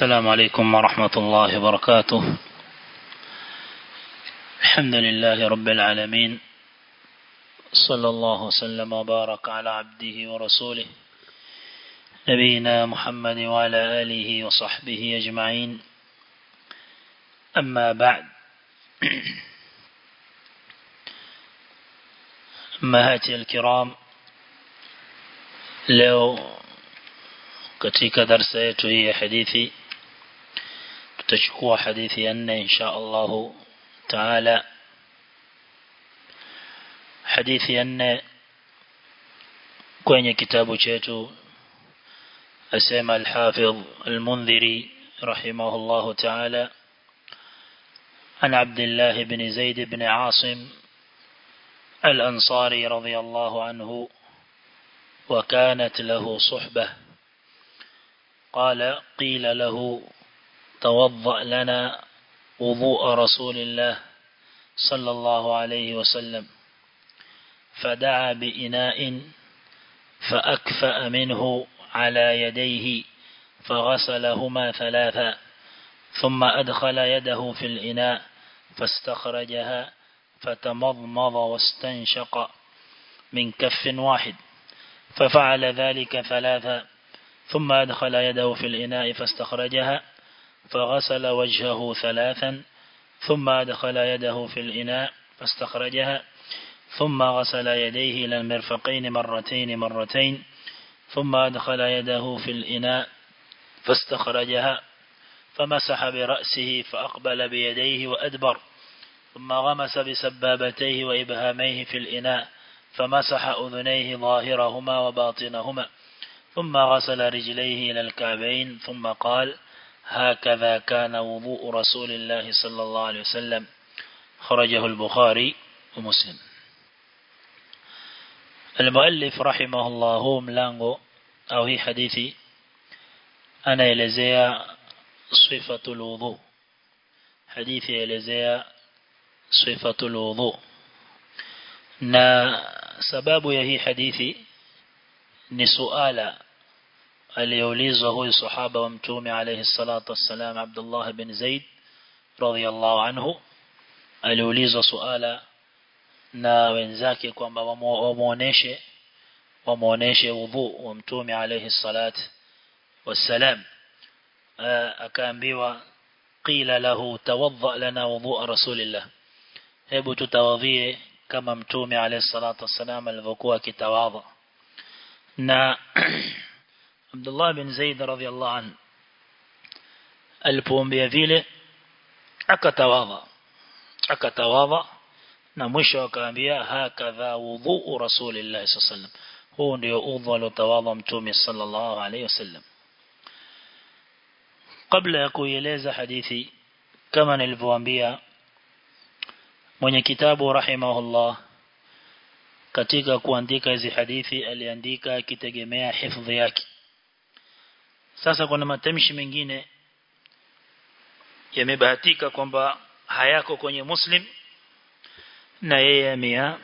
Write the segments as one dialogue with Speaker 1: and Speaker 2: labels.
Speaker 1: السلام عليكم ورحمة الله وبركاته. الحمد لله رب العالمين. صلى الله وسلم وبارك على عبده ورسوله. نبينا محمد وعلى آله وصحبه أجمعين. أما بعد. أمهاتي الكرام leo katika darsa yetu hii تشكو حديثي أن إن شاء الله تعالى. حديثي أن كوين كتاب شيتو أسامة الحافظ المنذري رحمه الله تعالى. عن عبد الله بن زيد بن عاصم الأنصاري رضي الله عنه وكانت له صحبة. قال قيل له توضأ لنا وضوء رسول الله صلى الله عليه وسلم. فدعا بإناء فأكفأ منه على يديه فغسلهما ثلاثا ثم أدخل يده في الإناء فاستخرجها فتمضمض واستنشق من كف واحد ففعل ذلك ثلاثا ثم أدخل يده في الإناء فاستخرجها فغسل وجهه ثلاثا ثم أدخل يده في الإناء فاستخرجها ثم غسل يديه إلى المرفقين مرتين مرتين ثم أدخل يده في الإناء فاستخرجها فمسح برأسه فأقبل بيديه وأدبر ثم غمس بسبابتيه وإبهاميه في الإناء فمسح أذنيه ظاهرهما وباطنهما ثم غسل رجليه إلى الكعبين ثم قال هكذا كان وضوء رسول الله صلى الله عليه وسلم. خرجه البخاري ومسلم. المؤلف رحمه الله ملانغو أو هي حديثي أنا إلزيا صفة الوضوء. حديثي إلزيا صفة الوضوء. ya hii hadithi ni suala aliyoulizwa huyu sahaba wa mtume alayhi salatu wassalam Abdullah bin Zaid radhiyallahu anhu aliulizwa suala na wenzake kwamba wamuoneshe wamuoneshe wudhu wa mtume alayhi salatu wassalam. Akaambiwa qila lahu tawadda lana wudhu rasulillah. Hebu tutawadhie kama mtume alayhi salatu wassalam alivyokuwa kitawadha na عبد الله بن زيد رضي الله عنه. البوم بيذيله أكتواضى أكتواضى نمشى وكامبيا هكذا وضوء رسول الله صلى الله عليه وسلم. هو اللي يوضى لتواضى تومي صلى الله عليه وسلم. قبل أكو يليز حديثي كما البوم بيا؟ من كتابه رحمه الله katika kuandika hizi hadithi aliandika akitegemea hifdhi yake sasa kuna matamshi mengine yamebahatika kwamba hayako kwenye muslim na yeye amea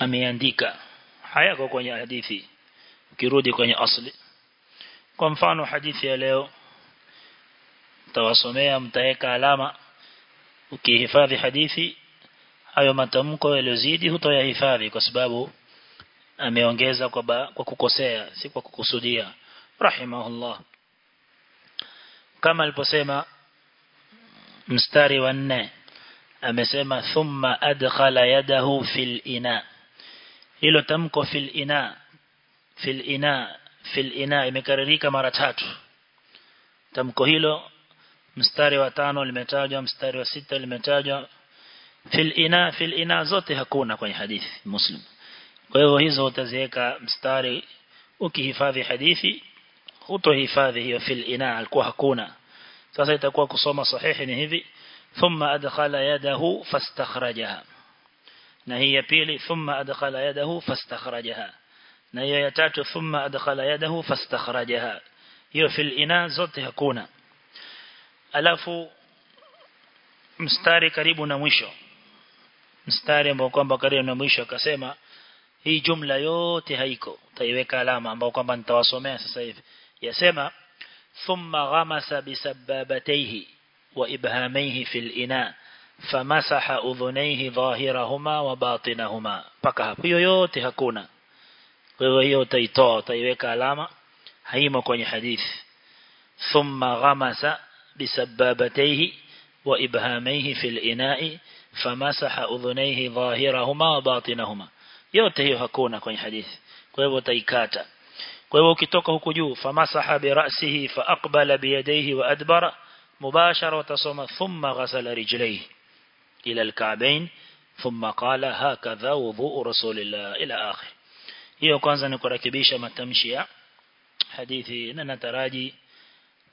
Speaker 1: ameandika. Hayako kwenye hadithi ukirudi kwenye asli. Kwa mfano hadithi ya leo tawasomea mtaeka alama ukihifadhi hadithi hayo matamko yaliyozidi hutoyahifadhi kwa sababu ameongeza kwa, kwa kukosea si kwa kukusudia. Rahimahullah kama aliposema mstari wa nne amesema thumma adkhala yadahu fil ina. Hilo tamko fil ina fil ina fil ina imekaririka mara tatu. Tamko hilo mstari wa tano limetajwa mstari wa sita limetajwa. Fil ina fil ina zote hakuna kwenye hadithi kwa hivyo hizo utaziweka mstari ukihifadhi hadithi hutohifadhi hiyo fil ina alikuwa hakuna sasa itakuwa kusoma sahihi ni hivi. Thumma adkhala yadahu fastakhrajaha. Na hii ya pili thumma adkhala yadahu fastakhrajaha. Na hiyo ya tatu thumma adkhala yadahu fastakhrajaha. Hiyo fil ina zote hakuna. Alafu mstari karibu na mwisho. Mstari ambao kwamba karibu na mwisho akasema hii jumla yote haiko. Utaiweka alama ambao kwamba nitawasomea sasa hivi. Yasema ثم غمس بسبابتيه وإبهاميه في الإناء فمسح أذنيه ظاهرهما وباطنهما paka hapo hiyo yote hakuna kwa hiyo hiyo utaitoa utaiweka alama haimo kwenye hadithi thumma ghamasa bisababatayhi wa ibhamaihi fil ina'i famasaha udhunayhi dhahirahuma wa batinahuma yote hiyo hakuna kwenye hadithi kwa hivyo utaikata Kwa hivyo ukitoka huku juu famasaha bi ra'sihi fa aqbala bi yadayhi wa adbara mubashara utasoma thumma ghasala rijlayhi ila al-ka'bayn thumma qala hakadha wudhu rasulillah ila akhir hiyo kwanza ni kurekebisha matamshi ya hadithi na nataraji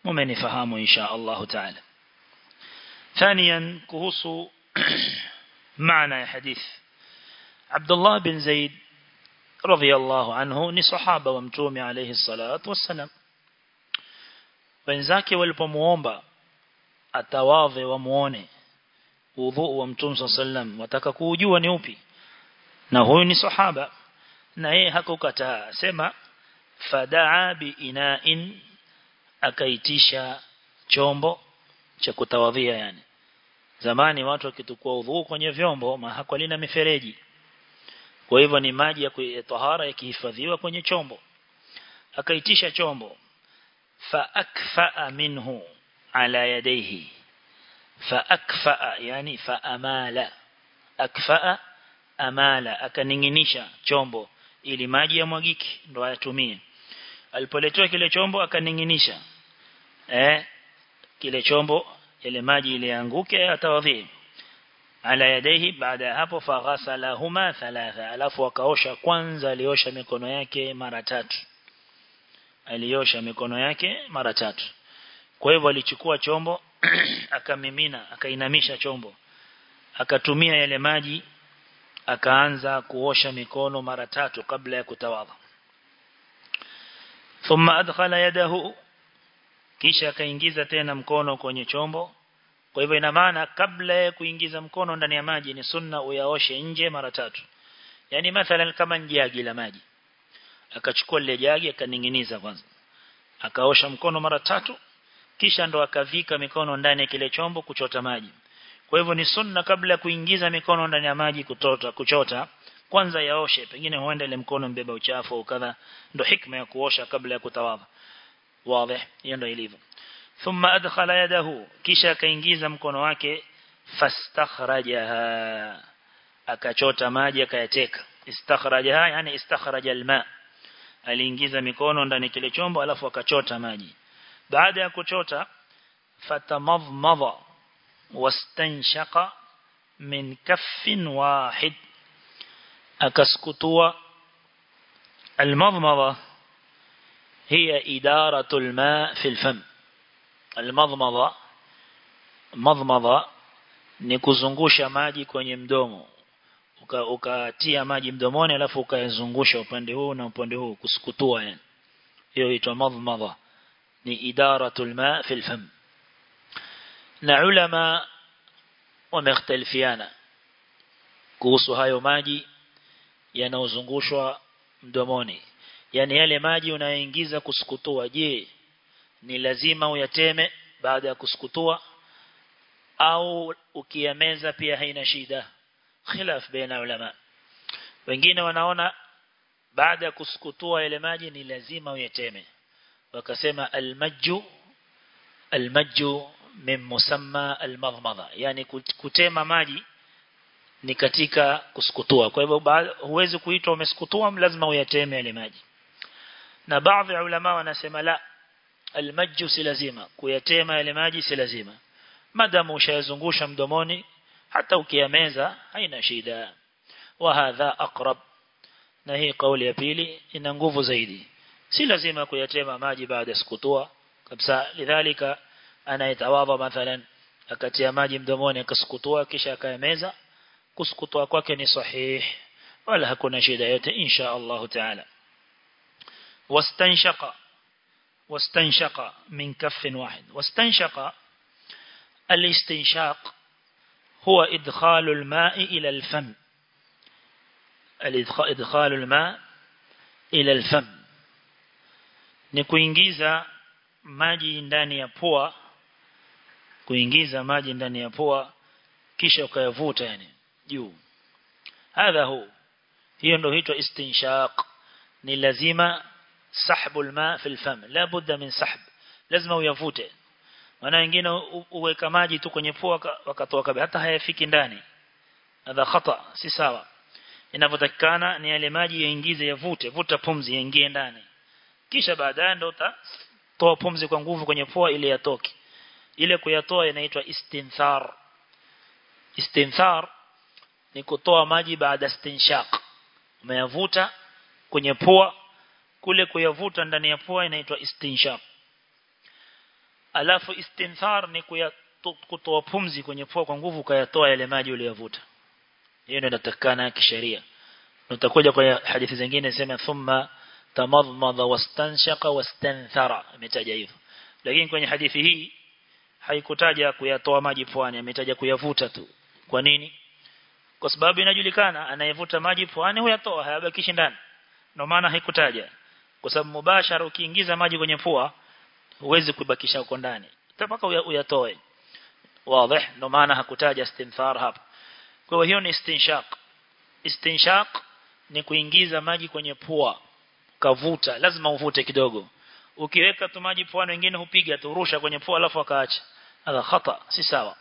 Speaker 1: mumenifahamu insha Allah taala ثانيا kuhusu معنى ya hadith Abdullah bin Zaid radhiyallahu anhu ni sahaba wa mtume alayhi salatu wassalam. Wenzake walipomuomba atawadhe wamuone udhu wa mtume sallam wataka kuujua ni upi. Na huyu ni sahaba na yeye hakukataa sema fadaa biinain akaitisha chombo cha kutawadhia yani. Zamani watu wakitukua udhu kwenye vyombo mahakwalina mifereji kwa hivyo ni maji ya tahara yakihifadhiwa kwenye chombo. Akaitisha chombo. Fa akfa minhu ala yadayhi. Fa akfa yani fa amala. Akfa amala. Akaninginisha chombo ili maji yamwagiki ndo ayatumie. Alipoletewa kile chombo akaninginisha. Eh kile chombo ile maji ile yanguke atawadhi ala yadaihi baada ya hapo faghasalahuma thalatha. Alafu akaosha kwanza aliosha mikono yake mara tatu. Aliosha mikono yake mara tatu. Kwa hivyo alichukua chombo akamimina akainamisha chombo. Akatumia yale maji akaanza kuosha mikono mara tatu kabla ya kutawadha thumma adkhala yadahu kisha akaingiza tena mkono kwenye chombo kwa hivyo ina maana kabla ya kuingiza mkono ndani ya maji ni sunna uyaoshe nje mara tatu. Yani mathalan kama jagi la maji. Akachukua lile jagi akaninginiza kwanza. Akaosha mkono mara tatu kisha ndo akavika mikono ndani ya kile chombo kuchota maji. Kwa hivyo ni sunna kabla ya kuingiza mikono ndani ya maji kutota kuchota kwanza yaoshe pengine huenda ile mkono mbeba uchafu au kadha. Ndo hikma ya kuosha kabla ya kutawadha wazi hiyo ndo ilivyo ثم أدخل يده. كيشا كينجيزا مكونا واكي فاستخرجها. أكا چوتا ماجي استخرجها يعني استخرج الماء. ألينجيزا مكونا وداني كلي چومبو ألفو أكا چوتا ماجي. بعد أكو چوتا فتمضمض. واستنشق من كف واحد. أكا المضمضة هي إدارة الماء في الفم. almadmadha madmadha ni kuzungusha maji kwenye mdomo. Ukatia uka maji mdomoni alafu ukayazungusha upande huu na upande huu kusukutua yani. Hiyo huitwa madmadha ni idaratul ma fil fam. Na ulama wamekhtalifiana kuhusu hayo maji yanayozungushwa mdomoni. Yani yale maji unayoingiza kusukutua je ni lazima uyateme baada ya kusukutua au ukiyameza pia haina shida. Khilaf baina ulama. Wengine wanaona baada ya kusukutua ile maji ni lazima uyateme. Wakasema almajju almajju min musamma almadhmadha yani kutema maji ni katika kusukutua. Kwa hivyo huwezi kuitwa umesukutua lazima uyateme ile maji. Na baadhi ya ulama wanasema la almaju si lazima. Kuyatema yale maji si lazima. Madamu ushayazungusha mdomoni hata ukiyameza haina shida. Wahadha aqrab. Na hii kauli ya pili ina nguvu zaidi. Si lazima kuyatema maji baada ya kutoa kabisa lidhalika anayetawadha mathalan akatia maji mdomoni akasukutoa kisha akayameza kusukutoa kwake ni sahihi wala hakuna shida yote insha Allah taala. Wastanshaqa. واستنشق من كف واحد واستنشق الاستنشاق هو إدخال الماء إلى الفم إدخال الماء إلى الفم نكوينجيزا maji ndani ya pua kuingiza maji ndani ya pua kisha ukayavuta yani juu hadha hu hiyo ndio huitwa istinshaq ni lazima sahbul ma fil fam la budda min sahb lazima uyavute. Maana wengine uweka maji tu kwenye pua wakatoa hata hayafiki ndani. Hadha khata si sawa. Inavyotakikana ni yale maji yaingize yavute. Vuta pumzi yaingie ndani. Kisha baadaye ndo utatoa pumzi kwa nguvu kwenye pua ili yatoke. Ile kuyatoa inaitwa istinthar. Istinthar ni kutoa maji baada stinshaq umeyavuta kwenye pua kule kuyavuta ndani ya pua inaitwa istinshaq. Alafu istinthar ni kutoa pumzi kwenye pua kwa nguvu kayatoa yale maji uliyovuta hiyo ndio inatakana kisheria. Utakuja kwa hadithi zingine sema thumma tamadmadha wastanshaqa wastanthara. Imetaja hivyo. Lakini kwenye hadithi hii haikutaja kuyatoa maji puani ametaja kuyavuta tu. Kwa nini? Kwa sababu inajulikana anayevuta maji puani huyatoa hayabakishi ndani. Ndio maana haikutaja kwa sababu mubashara ukiingiza maji kwenye pua huwezi kubakisha huko ndani mpaka uyatoe wazi ndio maana hakutaja istinthar hapa kwa hiyo ni istinshaq istinshaq ni kuingiza maji kwenye pua kavuta lazima uvute kidogo ukiweka tu maji puani wengine hupiga tu rusha kwenye pua alafu akaacha hadha khata si sawa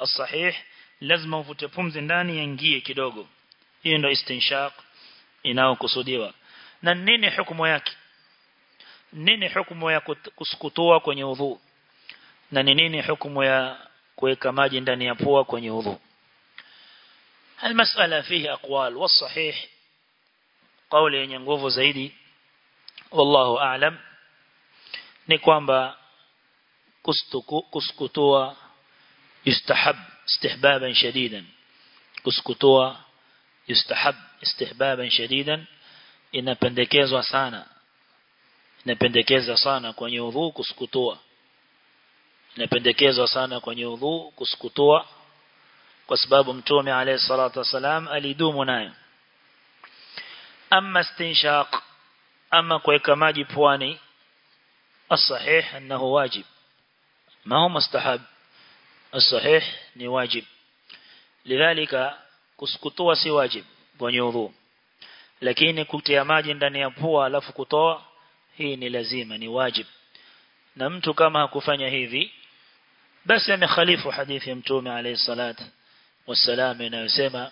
Speaker 1: الصحيح lazima uvute pumzi ndani yaingie kidogo hiyo ndio istinshaq inayokusudiwa na nini hukumu yake nini hukumu ya kusukutua kwenye udhu na ni nini hukumu ya kuweka maji ndani ya pua kwenye udhu المسألة فيه أقوال والصحيح قول yenye nguvu zaidi wallahu a'lam ni kwamba kuskutua yustahab istihbaban shadidan kuskutua yustahab istihbaban shadidan inapendekezwa sana inapendekeza sana kwenye udhu kuskutua inapendekezwa sana kwenye udhu kuskutua kwa sababu mtume alayhi salatu wasalam alidumu nayo amma istinshaq ama kuweka maji puani الصحيح أنه واجب ما هو مستحب الصحيح ni واجب لذلك kuskutua si wajib kwenye udhu lakini kutia maji ndani ya pua alafu kutoa hii ni lazima ni wajib. Na mtu kama hakufanya hivi basi amekhalifu hadithi ya mtume alayhi salatu wasalam inayosema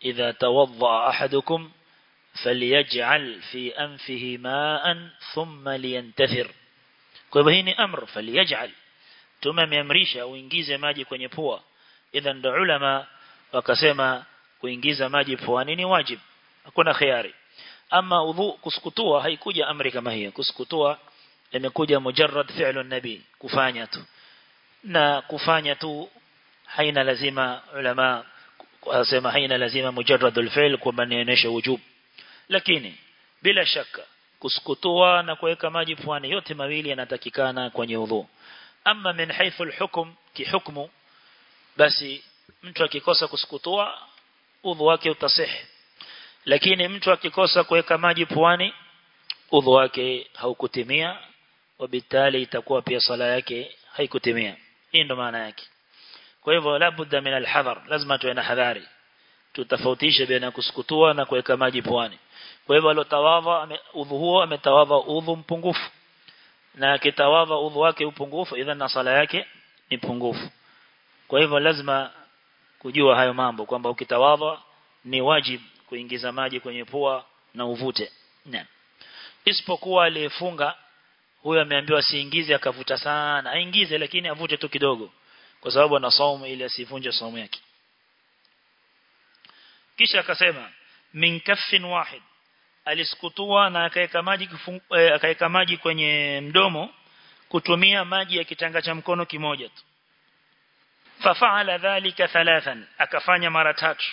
Speaker 1: idha tawadda ahadukum falyaj'al fi anfihi ma'an thumma liyantathir. Kwa hivyo hii ni amr falyaj'al. Mtume ameamrisha uingize maji kwenye pua. Idha ndo ulama wakasema kuingiza maji puani ni wajib hakuna khiari ama udhu kusukutua haikuja amri kama hiyo. Kusukutua imekuja mujarrad fi'lu nabi kufanya tu. Na kufanya tu haina lazima ulama wasema haina lazima mujarradul fi'l kwamba nionyeshe wujub. Lakini bila shaka kuskutua na kuweka maji puani yote mawili yanatakikana kwenye udhu ama min haythu alhukm kihukmu basi mtu akikosa kuskutua udhu wake utasihi lakini mtu akikosa kuweka maji puani udhu wake haukutimia wabitali itakuwa pia sala yake haikutimia. Hii ndo maana yake. Kwa hivyo labda min alhadhar lazima tuwe na hadhari. Tutafautishe baina kusukutua na kuweka maji puani. Kwa hivyo alotawadha udhu huo ametawadha udhu mpungufu. Na akitawadha udhu wake upungufu idhan na sala yake ni pungufu. Kwa hivyo lazima kujua hayo mambo kwamba ukitawadha ni wajib kuingiza maji kwenye pua na uvute. Naam. Isipokuwa aliyefunga huyo ameambiwa siingize akavuta sana. Aingize lakini avute tu kidogo kwa sababu ana saumu ili asivunje saumu yake. Kisha akasema min kaffin wahid alisukutua na akaeka maji eh, akaeka maji kwenye mdomo kutumia maji ya kitanga cha mkono kimoja tu. Fafa'ala dhalika thalathan akafanya mara tatu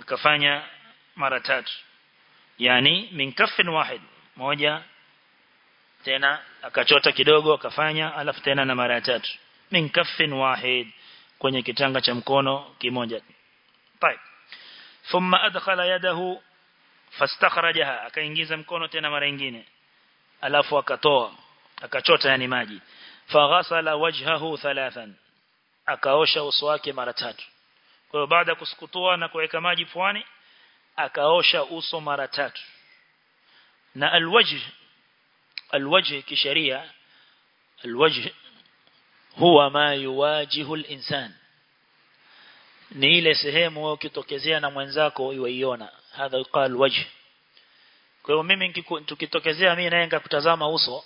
Speaker 1: akafanya mara tatu yani min kaffin wahid moja tena akachota kidogo akafanya alafu tena na mara tatu min kaffin wahid kwenye kitanga cha mkono kimoja طيب ثم ادخل يده فاستخرجها akaingiza mkono tena mara nyingine alafu akatoa akachota yani maji faghasala wajhahu thalathan akaosha uso wake mara tatu kwa hiyo baada ya kusukutua na kuweka maji pwani akaosha uso mara tatu. Na alwajh alwajh kisheria alwajh huwa ma yuwajihu alinsan. Ni ile sehemu wewe ukitokezea na mwenzako iwaiona. Hadha yuqal wajh kwa hiyo mimi tukitokezea mimi naye nikakutazama uso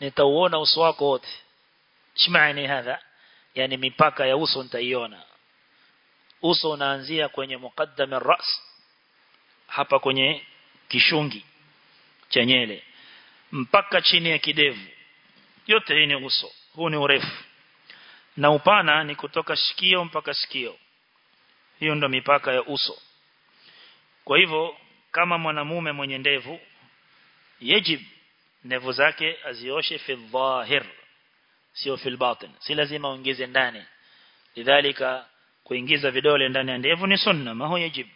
Speaker 1: nitauona uso wako wote. Shmaani hadha yani mipaka ya uso nitaiona uso unaanzia kwenye muqaddam ar-ras hapa kwenye kishungi cha nyele mpaka chini ya kidevu. Yote hii ni uso huu ni urefu. Na upana ni kutoka sikio mpaka sikio hiyo ndo mipaka ya uso. Kwa hivyo kama mwanamume mwenye ndevu yajib ndevu zake azioshe fi dhahir sio fi batin si lazima ongeze ndani. Lidhalika kuingiza vidole ndani ya ndevu ni sunna ma huwa yajib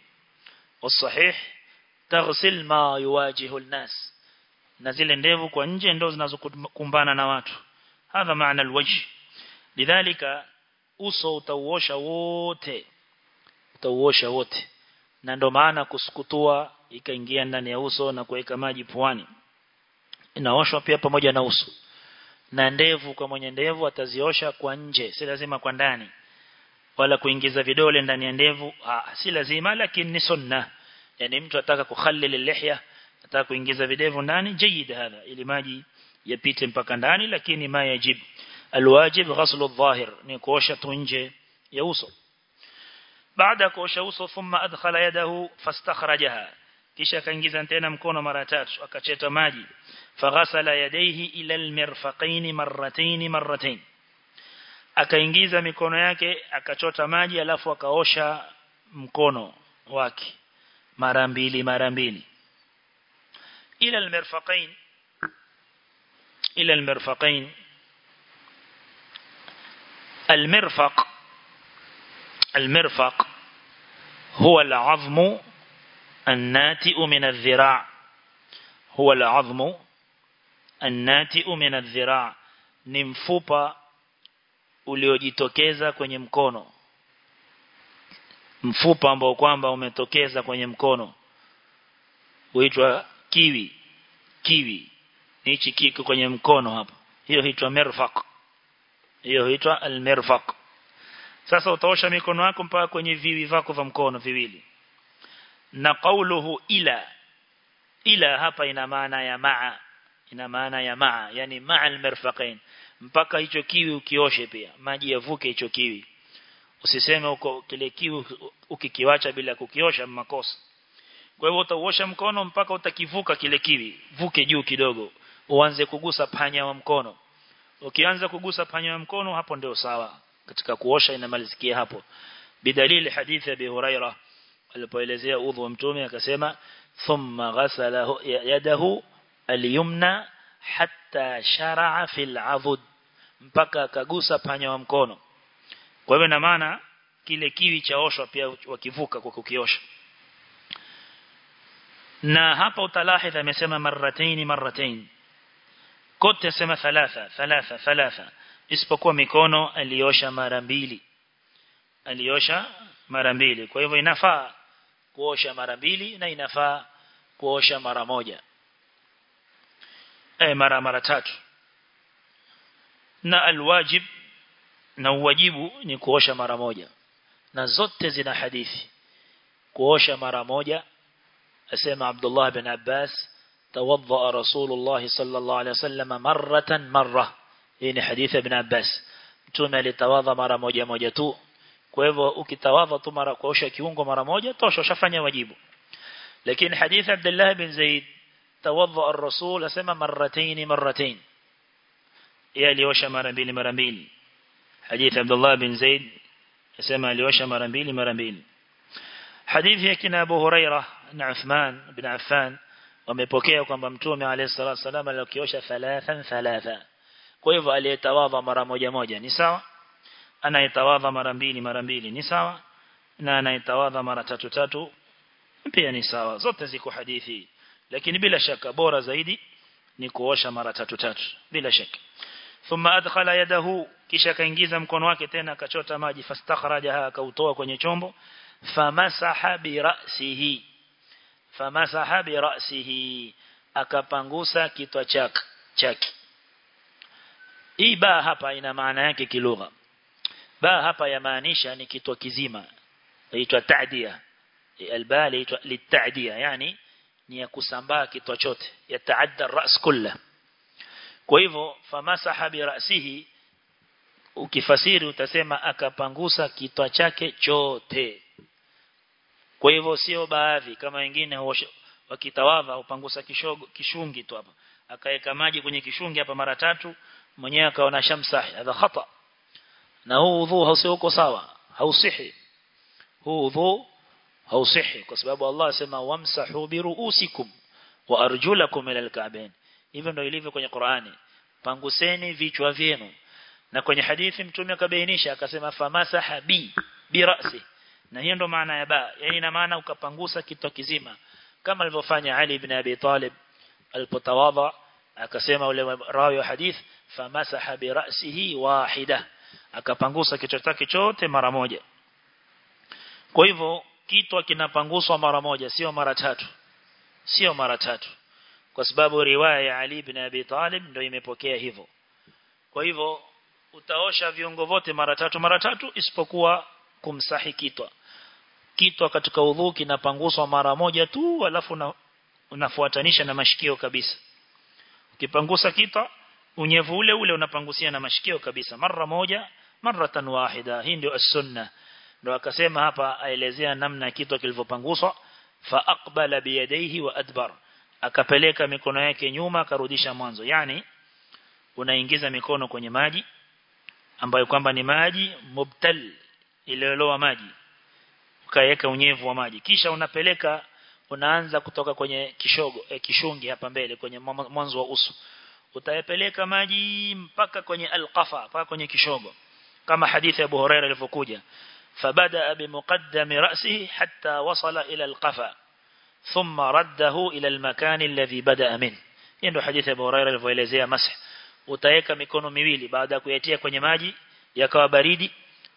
Speaker 1: والصحيح تغسل ما يواجه الناس na zile ndevu kwa nje ndo zinazokumbana na watu hadha maana alwajh lidhalika uso utauosha wote utauosha wote na ndo maana kusukutua ikaingia ndani ya uso na kuweka maji puani inaoshwa pia pamoja na uso na ndevu kwa mwenye ndevu ataziosha kwa nje si lazima kwa ndani wala kuingiza vidole ndani ya ndevu ah, si lazima lakini ni sunna. Yani mtu ataka kukhallil lihya ataka kuingiza videvu ndani jayid hadha ili maji yapite mpaka ndani lakini ma yajib. Alwajib ghaslu adh-dhahir ni kuosha tu nje ya uso. Baada kuosha uso thumma adkhala yadahu fastakhrajaha. Kisha akaingiza tena mkono mara tatu akacheta maji. Faghasala yadayhi ila almirfaqain marratayn marratayn akaingiza mikono yake akachota maji alafu akaosha mkono wake mara mbili mara mbili ila almirfaqain ila almirfaqain المرفق المرفق هو العظم الناتئ من الذراع هو العظم الناتئ من الذراع ni mfupa uliojitokeza kwenye mkono. Mfupa ambao kwamba umetokeza kwenye mkono. Huitwa kiwi. Kiwi. Hichi kiko kwenye mkono hapa hiyo huitwa mirfaq hiyo huitwa almirfaq sasa utaosha mikono yako mpaka kwenye viwi vako vya mkono viwili. Na qauluhu ila. Ila hapa ina maana ya maa. Ina maana ya maa. Yani maa almirfaqain mpaka hicho kiwi ukioshe pia. Maji yavuke hicho kiwi. Usiseme uko kile kiwi ukikiwacha bila kukiosha makosa. Kwa hivyo utauosha mkono mpaka utakivuka kile kiwi. Vuke juu kidogo. Uanze kugusa panya wa mkono. Ukianza kugusa panya wa mkono hapo ndio sawa. Katika kuosha inamalizikia hapo. Bidalili hadithi ya Abi Huraira alipoelezea udhu wa mtume akasema thumma ghasala yadahu al-yumna hatta shara'a fil adud mpaka akagusa panya wa mkono. Kwa hivyo na maana kile kiwi chaoshwa pia wakivuka kwa kukiosha. Na hapa utalahidha amesema marrataini marratain kote sema thalatha thalatha thalatha. Isipokuwa mikono aliosha mara mbili. Aliosha mara mbili. Kwa hivyo inafaa kuosha mara mbili na inafaa kuosha mara moja eh mara mara tatu. Na alwajib na uwajibu ni kuosha mara moja. Na zote zina hadithi. Kuosha mara moja asema Abdullah bin Abbas tawadda Rasulullah sallallahu alaihi wasallam marratan marra. Hii ni hadithi ibn Abbas. Mtume alitawadha mara moja moja tu. Kwa hivyo ukitawadha tu mara kuosha kiungo mara moja tosha ushafanya wajibu. Lakini hadithi Abdullah bin Zaid tawadda ar-rasul asema marratayn marratayn yeye aliosha mara mbili mara mbili hadithi Abdullah bin Zaid asema aliosha mara mbili mara mbili hadithi ya kina Abu Huraira na Uthman bin Affan wamepokea kwamba mtume alayhi salatu wasallam alikiosha thalathan thalatha kwa hivyo aliyetawadha mara moja ni sawa anayetawadha mara mbili mara mbili ni sawa na anayetawadha mara tatu tatu pia ni sawa zote ziko hadithi lakini bila shaka bora zaidi ni kuosha mara tatu tatu bila shaka. Thumma adkhala yadahu kisha kaingiza mkono wake tena akachota maji fastakhrajaha akautoa kwenye chombo. Famasaha bi ra'sihi famasaha bi ra'sihi akapangusa kitwa chake chake. Hii ba hapa ina maana yake kilugha. Ba hapa yamaanisha ni kitwa kizima inaitwa ta'diya albali inaitwa litadiya yani ni ya kusambaa kitwa chote yataadda ras kulla kwa hivyo famasaha bi ra'sihi ukifasiri utasema akapangusa kitwa chake chote. Kwa hivyo sio baadhi kama wengine wakitawadha upangusa kishogo kishungi tu hapa. Akaweka maji kwenye kishungi hapa mara tatu mwenyewe akaona shamsahi hadha khata. Na huu udhu hausiuko sawa hausihi. Huu udhu hausihi kwa sababu Allah asema wamsahu bi ruusikum wa arjulakum ila alka'bayn. Hivyo ndio ilivyo kwenye Qur'ani. Panguseni vichwa vyenu. Na kwenye hadithi mtume akabainisha akasema famasaha bi bi ra'si. Na hiyo ndo maana ya ba yani ina maana ukapangusa kitu kizima. Kama alivyofanya Ali ibn Abi Talib alipotawadha akasema ule rawi wa hadith famasaha bi ra'sihi wahida. Akapangusa kichwa chake chote mara moja. Kwa hivyo kitwa kinapanguswa mara moja sio mara tatu. Sio mara tatu. Kwa sababu riwaya ya Ali ibn Abi Talib ndio imepokea hivyo. Kwa hivyo utaosha viungo vote mara tatu mara tatu isipokuwa kumsahi kitwa kitwa katika udhu kinapanguswa mara moja tu alafu na, unafuatanisha na mashikio kabisa. Ukipangusa kitwa unyevu ule ule unapangusia na mashikio kabisa. Mara moja maratan wahida. Hii ndio as-sunna ndio akasema hapa aelezea namna kitu kilivyopanguswa. Fa aqbala biyadaihi wa adbar. Akapeleka mikono yake nyuma akarudisha mwanzo. Yani unaingiza mikono kwenye maji ambayo kwamba ni maji mubtal iliyoloa maji. Ukaweka unyevu wa maji. Kisha unapeleka unaanza kutoka kwenye kishogo eh, kishungi hapa mbele kwenye mwanzo wa uso. Utayapeleka maji mpaka kwenye alqafa mpaka kwenye kishogo. Kama hadithi ya Abu Huraira ilivyokuja fabada بمقدم ra'sihi حتى wasala إلى القفا thumma raddahu ila المكان الذي بدأ منه. Ndio hadithi ya Abu Huraira ilivyoelezea utaweka mikono miwili baada ya kuyatia kwenye maji yakawa baridi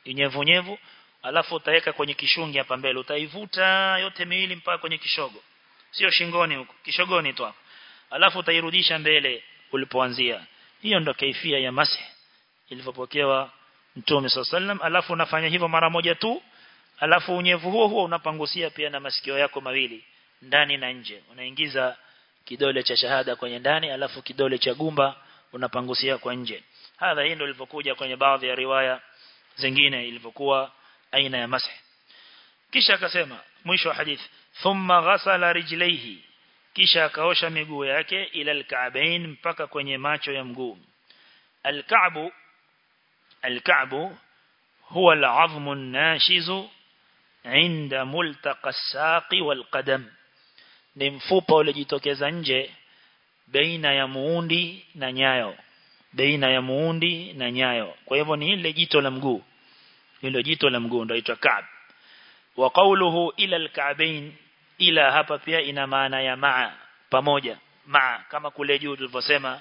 Speaker 1: unyevunyevu alafu utaweka kwenye kishungi hapa mbele. Utaivuta yote miwili mpaka kwenye kishogo. Sio shingoni huko kishogoni tu alafu utairudisha mbele ulipoanzia. Hiyo ndo kaifia ya masih ilivyopokewa Mtume sallam alafu unafanya hivyo mara moja tu alafu unyevu huo huo unapangusia pia na masikio yako mawili ndani na nje. Unaingiza kidole cha shahada kwenye ndani alafu kidole cha gumba unapangusia kwa nje. Hadha hii ndio ilivyokuja kwenye baadhi ya riwaya zingine ilivyokuwa aina ya masih. Kisha akasema mwisho wa hadithi thumma ghasala rijlaihi kisha akaosha miguu yake ila alka'bain mpaka kwenye macho ya mguu. Alka'bu alka'bu هو العظم الناشز عند ملتقى الساق والقدم. Ni mfupa uliojitokeza nje baina ya muundi na nyayo. Baina ya muundi na nyayo. Kwa hivyo ni ile jito la mguu. Hilo jito la mguu ndio inaitwa ka'b. Wa qawluhu ila al-ka'bain ila hapa pia ina maana ya maa kule juu tulivyosema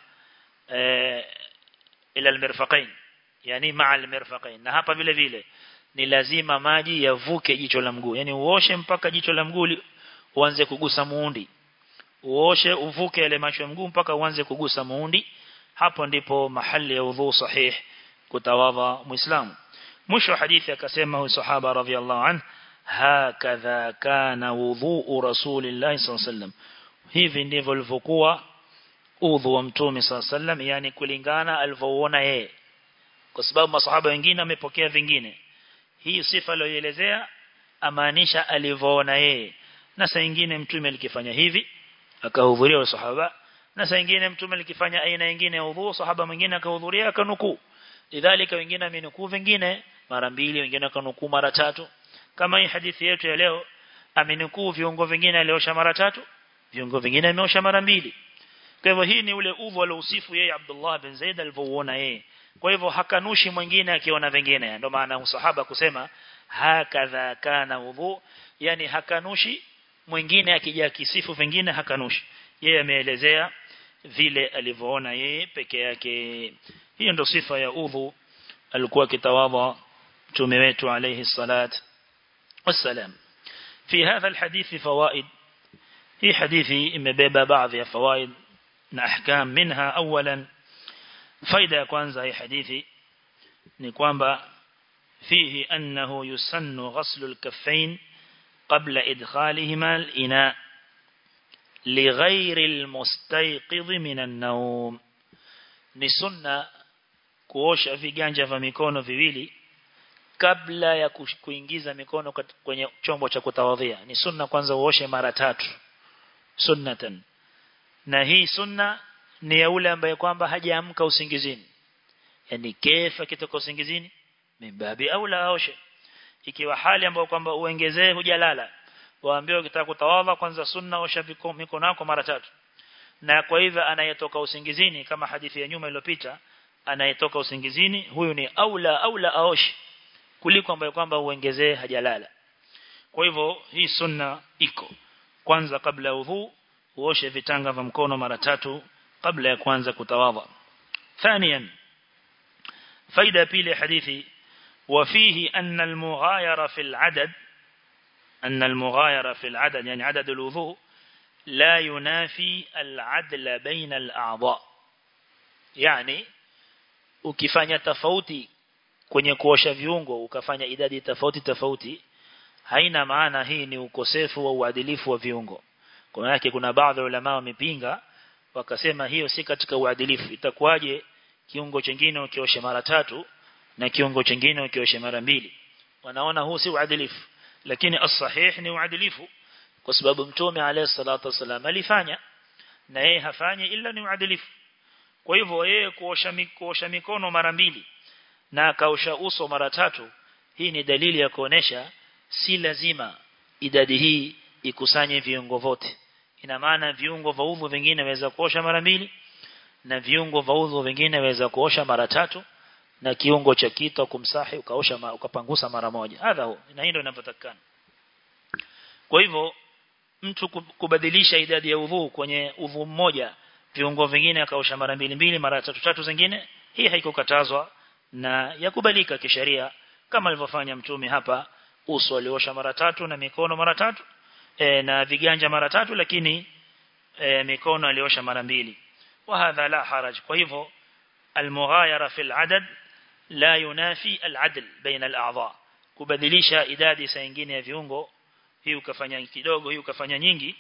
Speaker 1: eh, ila yani maa al-mirfaqain na hapa vile vile ni lazima maji yavuke jicho la mguu. Yani uoshe mpaka jicho la mguu uanze kugusa muundi. Uoshe uvuke ile macho ya mguu mpaka uanze kugusa muundi. Hapo ndipo mahali ya udhu sahih kutawadha muislamu. Mwisho hadithi akasema huyu sahaba radhiallahu anhu hakadha kana wudhu rasulillah sallallahu alaihi hivi ndivyo ilivyokuwa udhu wa mtume sallallahu alaihi yani kulingana alivyoona yeye kwa sababu masahaba wengine wamepokea vingine. Hii sifa aliyoelezea amaanisha alivyoona yeye. Na saa nyingine mtume alikifanya hivi akahudhuria sahaba. Na saa nyingine mtume alikifanya aina nyingine ya udhu sahaba mwingine akahudhuria akanukuu. Lidhalika wengine amenukuu vingine mara mbili wengine akanukuu mara tatu. Kama hii hadithi yetu ya leo amenukuu viungo vingine aliosha mara tatu viungo vingine ameosha mara mbili kwa hivyo hii ni ule uvu aliousifu yeye Abdullah bin Zaid alivyouona yeye. Kwa hivyo hakanushi mwingine akiona vingine. Ndio maana usahaba kusema hakadha kana wudhu yani hakanushi mwingine akija kisifu vingine hakanushi. Yeye ameelezea vile alivyoona yeye peke yake. Hiyo ndio sifa ya udhu alikuwa kitawadha mtume wetu alayhi salat wassalam. Fi hadha alhadith fawaid hii hadithi imebeba baadhi ya fawaid na ahkam minha awalan faida ya kwanza hii hadithi ni kwamba fihi annahu yusannu ghaslu al-kaffayn qabla idkhalihima al-ina lighairi al-mustayqidh min an-nawm ni sunna kuosha viganja vya mikono viwili kabla ya kuingiza mikono kwenye chombo cha kutawadhia. Ni sunna kwanza uoshe mara tatu sunnatan na hii sunna ni ya ule ambaye kwamba hajaamka usingizini. Yani kefa kitoka usingizini mimbabi au la aoshe. Ikiwa hali ambayo kwamba uongezee hujalala waambiwa ukitaka kutawadha kwanza sunna osha mikono yako mara tatu. Na kwa hivyo anayetoka usingizini kama hadithi ya nyuma iliyopita anayetoka usingizini huyu ni aula aula aoshe kuliko ambaye kwamba uongezee hajalala. Kwa hivyo hii sunna iko. Kwanza kabla udhu uoshe vitanga vya mkono mara tatu kabla ya kwanza kutawadha ثانيا فائده pili hadithi وفيه أن المغايرة في العدد أن المغايرة في العدد يعني عدد الوضوء لا ينافي العدل بين الأعضاء يعني ukifanya tofauti kwenye kuosha viungo ukafanya idadi tofauti tofauti haina maana hii ni ukosefu wa uadilifu wa viungo kwa yake kuna baadhi ya ulama wamepinga wakasema hiyo si katika uadilifu. Itakuwaje kiungo chingine ukioshe mara tatu na kiungo chengine ukioshe mara mbili? Wanaona huu si uadilifu. Lakini as-sahih ni uadilifu kwa sababu mtume alayhi salatu wasallam alifanya na yeye hafanyi ila ni uadilifu. Kwa hivyo yeye kuosha mikosha mikono mara mbili na akaosha uso mara tatu hii ni dalili ya kuonesha si lazima idadi hii ikusanye viungo vote ina maana viungo vya udhu vingine waweza kuosha mara mbili na viungo vya udhu vingine waweza kuosha mara tatu na kiungo cha kito kumsahi ukaosha ukapangusa mara moja. Hadha na hilo linapotakana. kwa hivyo mtu kubadilisha idadi ya udhu kwenye udhu mmoja viungo vingine akaosha mara mbili mbili mara tatu tatu zingine hii haikukatazwa na yakubalika kisheria kama alivyofanya mtume hapa uso aliosha mara tatu na mikono mara tatu e, na viganja mara tatu lakini e, mikono aliosha mara mbili. Wa hadha la haraj. Kwa hivyo almughayara fi aladad la yunafi aladl baina ala'dha. Kubadilisha idadi saa nyingine ya viungo hii ukafanya kidogo hii ukafanya nyingi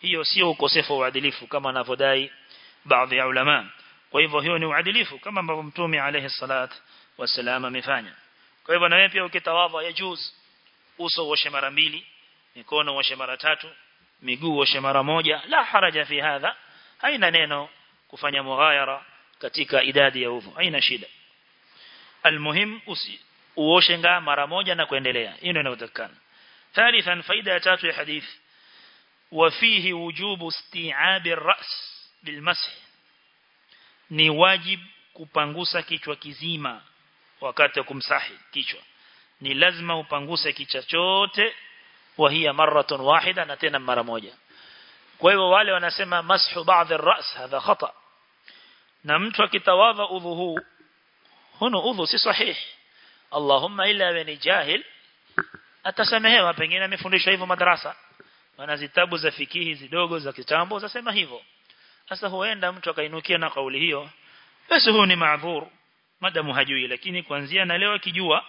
Speaker 1: hiyo sio ukosefu wa uadilifu kama anavyodai baadhi ya ulama. Kwa hivyo hiyo ni uadilifu kama ambavyo mtume alayhi salat wasalama amefanya. Kwa hivyo na wewe pia ukitawadha yajuz uso uoshe mara mbili mikono uoshe mara tatu miguu uoshe mara moja la haraja fi hadha haina neno kufanya mughayara katika idadi ya udhu haina shida almuhim uoshe nga mara moja na kuendelea hiyo ndio inayotakana ثالثا فائده tatu ya hadith وفيه وجوب استيعاب الراس بالمسح ni wajib kupangusa kichwa kizima wakati wa kumsahi kichwa ni lazima upanguse kichwa chote wa hiya maratun wahida na tena mara moja. Kwa hivyo wale wanasema mashu baadhi ras hadha khata. Na mtu akitawadha udhu huu huno udhu si sahih. Allahumma illa ni jahil atasamehewa. Pengine amefundishwa hivyo madrasa. Wana zitabu za fikihi zidogo za kitambo zasema hivyo. Sasa huenda mtu akainukia na kauli hiyo basi huu ni maadhur madamu hajui lakini kuanzia na leo akijua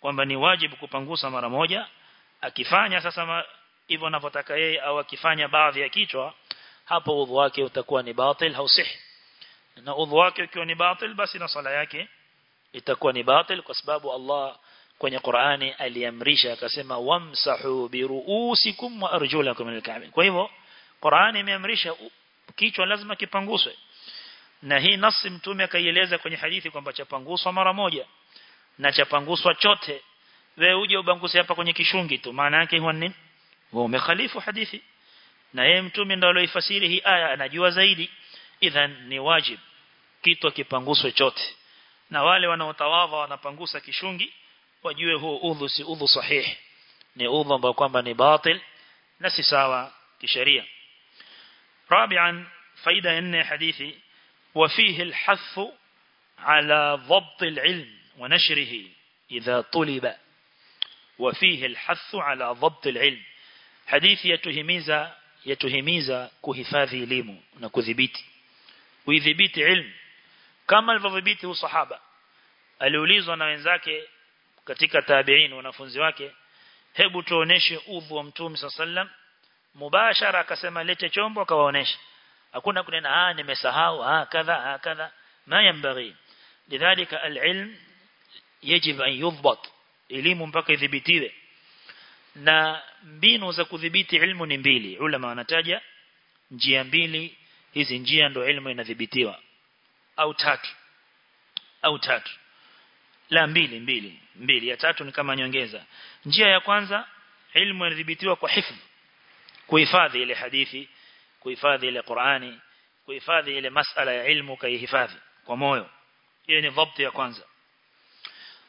Speaker 1: kwamba ni wajibu kupangusa mara moja akifanya sasa hivyo anavyotaka yeye au akifanya baadhi ya kichwa hapo udhu wake utakuwa ni batil hausih na udhu wake ukiwa ni batil basi na sala yake itakuwa ni batil kwa sababu Allah kwenye Qur'ani aliamrisha akasema wamsahu biruusikum wa arjulakum al kwa hivyo Qur'ani imeamrisha kichwa lazima kipanguswe. Na hii nasi mtume akaieleza kwenye hadithi kwamba chapanguswa mara moja na chapanguswa chote wewe uje ubanguse hapa kwenye kishungi tu maana yake huwa nini wewe umekhalifu hadithi na yeye mtume ndio alioifasiri hii aya anajua zaidi idhan ni wajib kitu kipanguswe chote na wale wanaotawadha wanapangusa kishungi wajue huo udhu si udhu sahihi ni udhu ambao kwamba ni batil na si sawa kisheria رابعا faida nne hadithi وفيه الحث على ضبط العلم ونشره إذا طلب وفيه الحث على ضبط العلم. حديث يتهميزا يتهميزا كهفاذي ليمو نكذبيتي ويذبيتي علم. كما الفذبيتي وصحابة الوليز ونوينزاك كتك تابعين ونفنزواك هبو تونيش أوف ومتوم صلى الله عليه وسلم. مباشرة كسما لتي چومبو كوانيش أكون أكون أنه آني مسهاو هكذا هكذا ما ينبغي لذلك العلم يجب أن يضبط elimu mpaka idhibitiwe na mbinu za kudhibiti ilmu ni mbili. Ulama wanataja njia mbili hizi njia ndo ilmu inadhibitiwa. Au tatu. Au tatu. La mbili mbili. Mbili. Ya tatu ni kama nyongeza. Njia ya kwanza ilmu inadhibitiwa kwa hifdh kuhifadhi ile hadithi kuhifadhi ile Qur'ani kuhifadhi ile masala ya ilmu kaihifadhi kwa moyo. Hiyo ni dhabti ya kwanza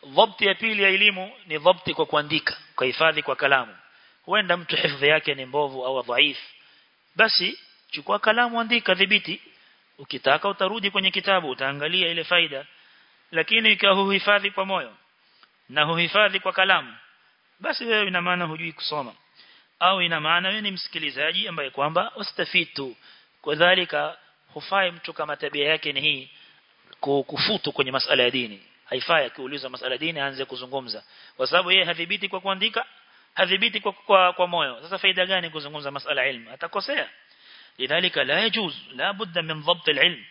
Speaker 1: dhabti ya pili ya elimu ni dhabti kwa kuandika kwa hifadhi kwa kalamu. Huenda mtu hifadhi yake ni mbovu au dhaifu. Basi chukua kalamu andika dhibiti. Ukitaka utarudi kwenye kitabu utaangalia ile faida. Lakini ikiwa huhifadhi kwa moyo na huhifadhi kwa kalamu basi wewe ina maana hujui kusoma. Au ina maana wewe ni msikilizaji ambaye kwamba ustafitu. Kwadhalika hufai mtu kama tabia yake ni hii kufutu kwenye masala ya dini haifai akiulizwa masala dini aanze kuzungumza. Kwa sababu yeye hadhibiti kwa kuandika hadhibiti kwa, kwa, kwa moyo. Sasa faida gani kuzungumza masala ilmu? Atakosea. Lidhalika la yajuz la budda min dhabt alilm.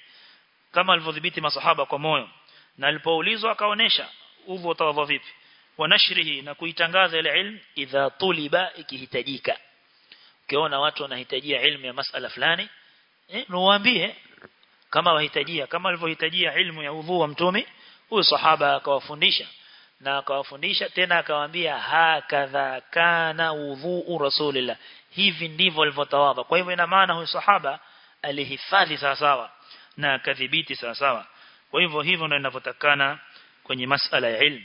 Speaker 1: Kama alivyodhibiti masahaba kwa moyo. Na alipoulizwa akaonesha uvu utawadha vipi? Wa nashrihi na kuitangaza ile ilmu idha tuliba ikihitajika. Ukiona watu wanahitajia ilmu ya masala fulani eh kama wahitajia kama alivyohitajia ilmu ya udhu wa mtume huyo sahaba akawafundisha. Na akawafundisha tena akawaambia hakadha kana wudhuu rasulillah. Hivi ndivyo alivyotawadha kwa hivyo ina maana huyo sahaba alihifadhi sawa na akadhibiti sawa kwa hivyo hivyo ndio inavyotakana kwenye masala ya ilmu.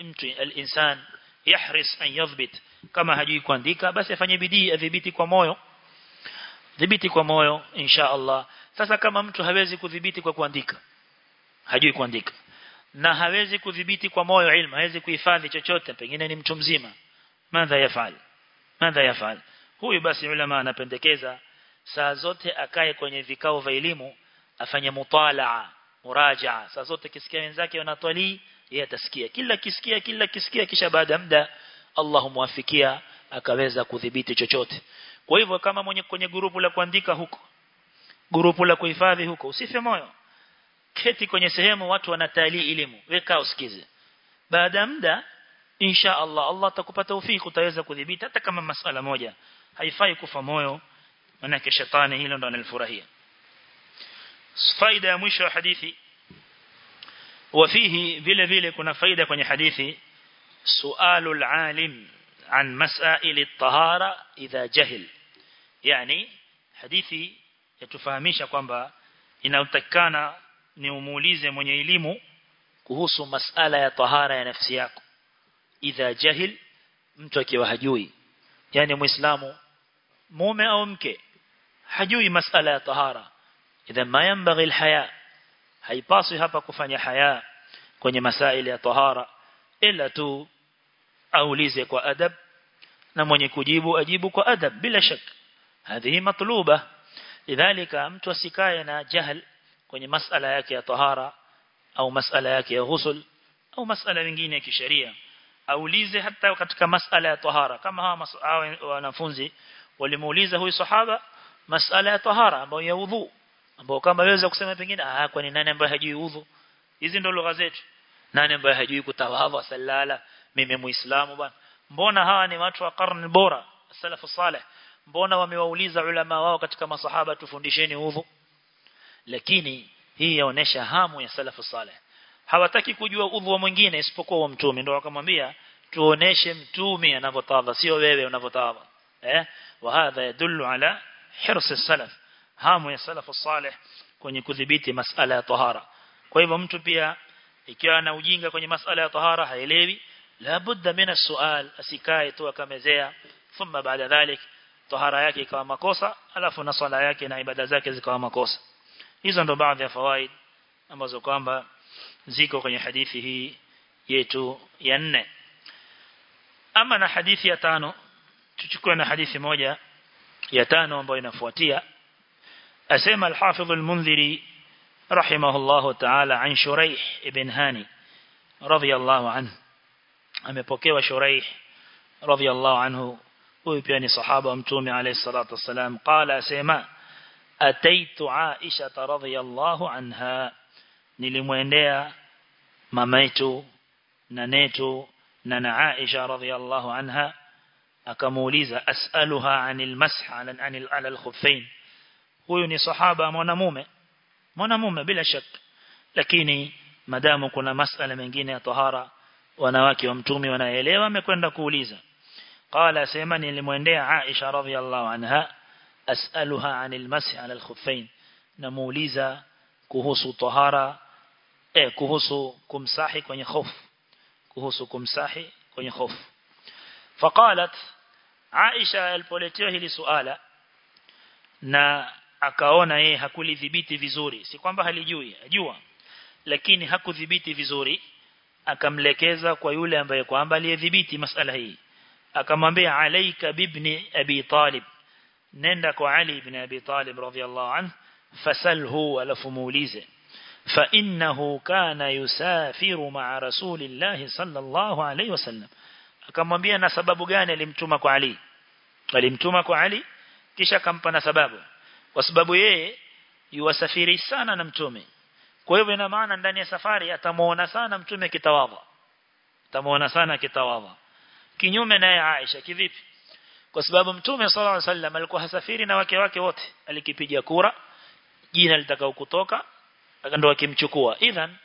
Speaker 1: Mtu al-insan yahris an yadhbit. Kama hajui kuandika basi afanye bidii adhibiti kwa moyo. Dhibiti kwa moyo insha Allah. Sasa kama mtu hawezi kudhibiti kwa kuandika hajui kuandika na hawezi kudhibiti kwa moyo ilmu hawezi kuhifadhi chochote pengine ni mtu mzima. Madha yafal madha yafal. Huyu basi ulama anapendekeza saa zote akae kwenye vikao vya elimu afanye mutalaa murajaa saa zote kisikia wenzake wanatwali yeye atasikia. Kila kisikia kila kisikia kisha baada muda Allah muafikia akaweza kudhibiti chochote. Kwa hivyo kama mwenye kwenye grupu la kuandika huko grupu la kuhifadhi huko usife moyo keti kwenye sehemu watu wanatali elimu weka usikize baada muda insha Allah Allah atakupa tawfik utaweza kudhibiti hata kama masala moja haifai kufa moyo maana shetani hilo ndo analifurahia faida ya mwisho wa hadithi وفيه vile vile kuna faida kwenye hadithi sualul alim an masail at-tahara idha jahil yani hadithi yatufahamisha kwamba inatakana ni umuulize mwenye elimu kuhusu masala ya tahara ya nafsi yako idha jahil mtu akiwa hajui yani muislamu mume au mke hajui masala ya tahara idha ma yanbaghi alhaya haipaswi hapa kufanya haya kwenye masaili ya tahara ila tu aulize kwa adab na mwenye kujibu ajibu kwa adab bila shak hadhi matluba lidhalika mtu asikae na jahl kwenye masala yake ya tahara au masala yake ya ghusl au masala mengine ya kisheria. Aulize hata katika masala ya tahara. Kama hawa wanafunzi walimuuliza huyu sahaba masala ya tahara ambayo ya udhu ambao kama waweza kusema pengine ah kwani nani ambaye hajui udhu hizi ndo lugha zetu. Nani ambaye hajui kutawadha salala mimi muislamu bwana? Mbona hawa ni watu wa karne bora salafu saleh mbona wamewauliza ulama wao katika masahaba tufundisheni udhu lakini hii yaonesha hamu ya salafu saleh. Hawataki kujua udhu wa mwingine isipokuwa wa mtume. Ndio wakamwambia tuoneshe mtume anavyotawadha sio wewe unavyotawadha eh? Wa hadha yadullu ala hirs salaf hamu ya salafu saleh kwenye kudhibiti masala ya tahara. Kwa hivyo mtu pia ikiwa ana ujinga kwenye masala ya tahara haelewi la min as-su'al asikae tu akamezea. Thumma baada dhalik tahara yake ikawa makosa alafu na swala yake na ibada zake zikawa makosa hizo ndo baadhi ya fawaid ambazo kwamba ziko kwenye hadithi hii yetu ya nne ama na hadithi ya tano tuchukue na hadithi moja ya tano ambayo inafuatia asema al-Hafidh al-Mundhiri rahimahullahu ta'ala an Shuraih ibn Hani radiyallahu anhu amepokewa Shuraih radiyallahu anhu huyu pia ni sahaba wa mtume alayhi salatu wasalam qala asema أتيت عائشة رضي الله عنها. نلمويندية ماميتو نانيتو نانا عائشة رضي الله عنها. أ أسألها عن المسح على, عن على الخفين. هوني ص ح ا ب ة منامومه بلا شك. لكني مدام كنا مسألة من ج طهارة. ن ي تومي ط ه كنا كوليزا قال سيما نلمويندية عائشة رضي الله عنها. As'aluha anil mash ala al-khuffain namuuliza kuhusu tahara eh kuhusu kumsahi kwenye khofu kuhusu kumsahi kwenye khofu faqalat Aisha alipoletea hili suala na akaona yeye hakulidhibiti vizuri. Si kwamba halijui ajua lakini hakudhibiti vizuri akamlekeza kwa yule ambaye kwamba aliyedhibiti masala hii. Akamwambia alaika bibni abi talib نندك علي بن أبي طالب رضي الله عنه فسل هو ولفموليز فإنه كان يسافر مع رسول الله صلى الله عليه وسلم. كما بينا سبب جاني لمتمك علي. لمتمك علي كيشا كم بنا سبابه. وسببه يه يوسفير سانا نمتمي كويب نمانا دانيا سفاري أتمونا سانا نمتمي كتواضا أتمونا سانا كتواضا كنيومنا يا عائشة كذيب kwa sababu mtume sallallahu alaihi wasallam alikuwa hasafiri na wake wake wote. Alikipiga kura jina litakao kutoka akando akimchukua. Idhan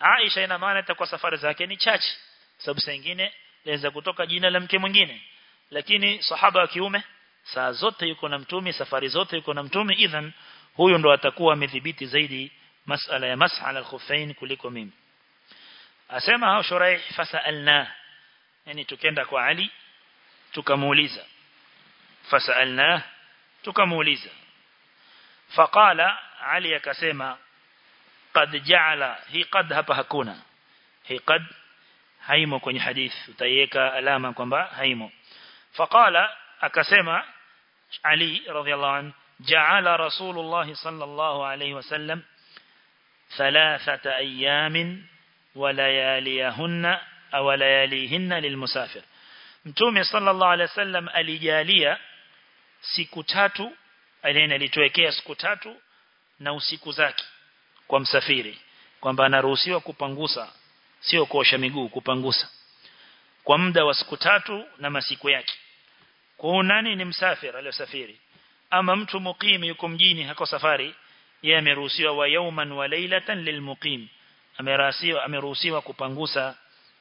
Speaker 1: Aisha ina maana itakuwa safari zake ni chache. Sababu nyingine laweza kutoka jina la mke mwingine. Lakini sahaba wa kiume saa zote yuko na mtume safari zote yuko na mtume idhan huyo ndo atakuwa amedhibiti zaidi masala ya masha al-khuffain kuliko mimi. Asema hao shuraih fasalna yani tukenda kwa Ali tukamuuliza فسألناه تكموليزا فقال علي كسيما قد جعل هي قد هبهكونا. هي قد هيمو كوني حديث تأييكا ألاما كنبا هيمو. فقال أكسيما علي رضي الله عنه جعل رسول الله صلى الله عليه وسلم ثلاثة أيام ولياليهن أو لياليهن للمسافر. متومي صلى الله عليه وسلم أليالي siku tatu alina alituwekea siku tatu na usiku zake kwa msafiri. Kwamba anaruhusiwa kupangusa sio kuosha miguu kupangusa. Kwa muda wa siku tatu na masiku yake. Kwa nani ni msafiri aliyosafiri? Ama mtu muqimi yuko mjini hako safari yeye ameruhusiwa wa yawman wa laylatan lilmuqim ameruhusiwa ameruhusiwa kupangusa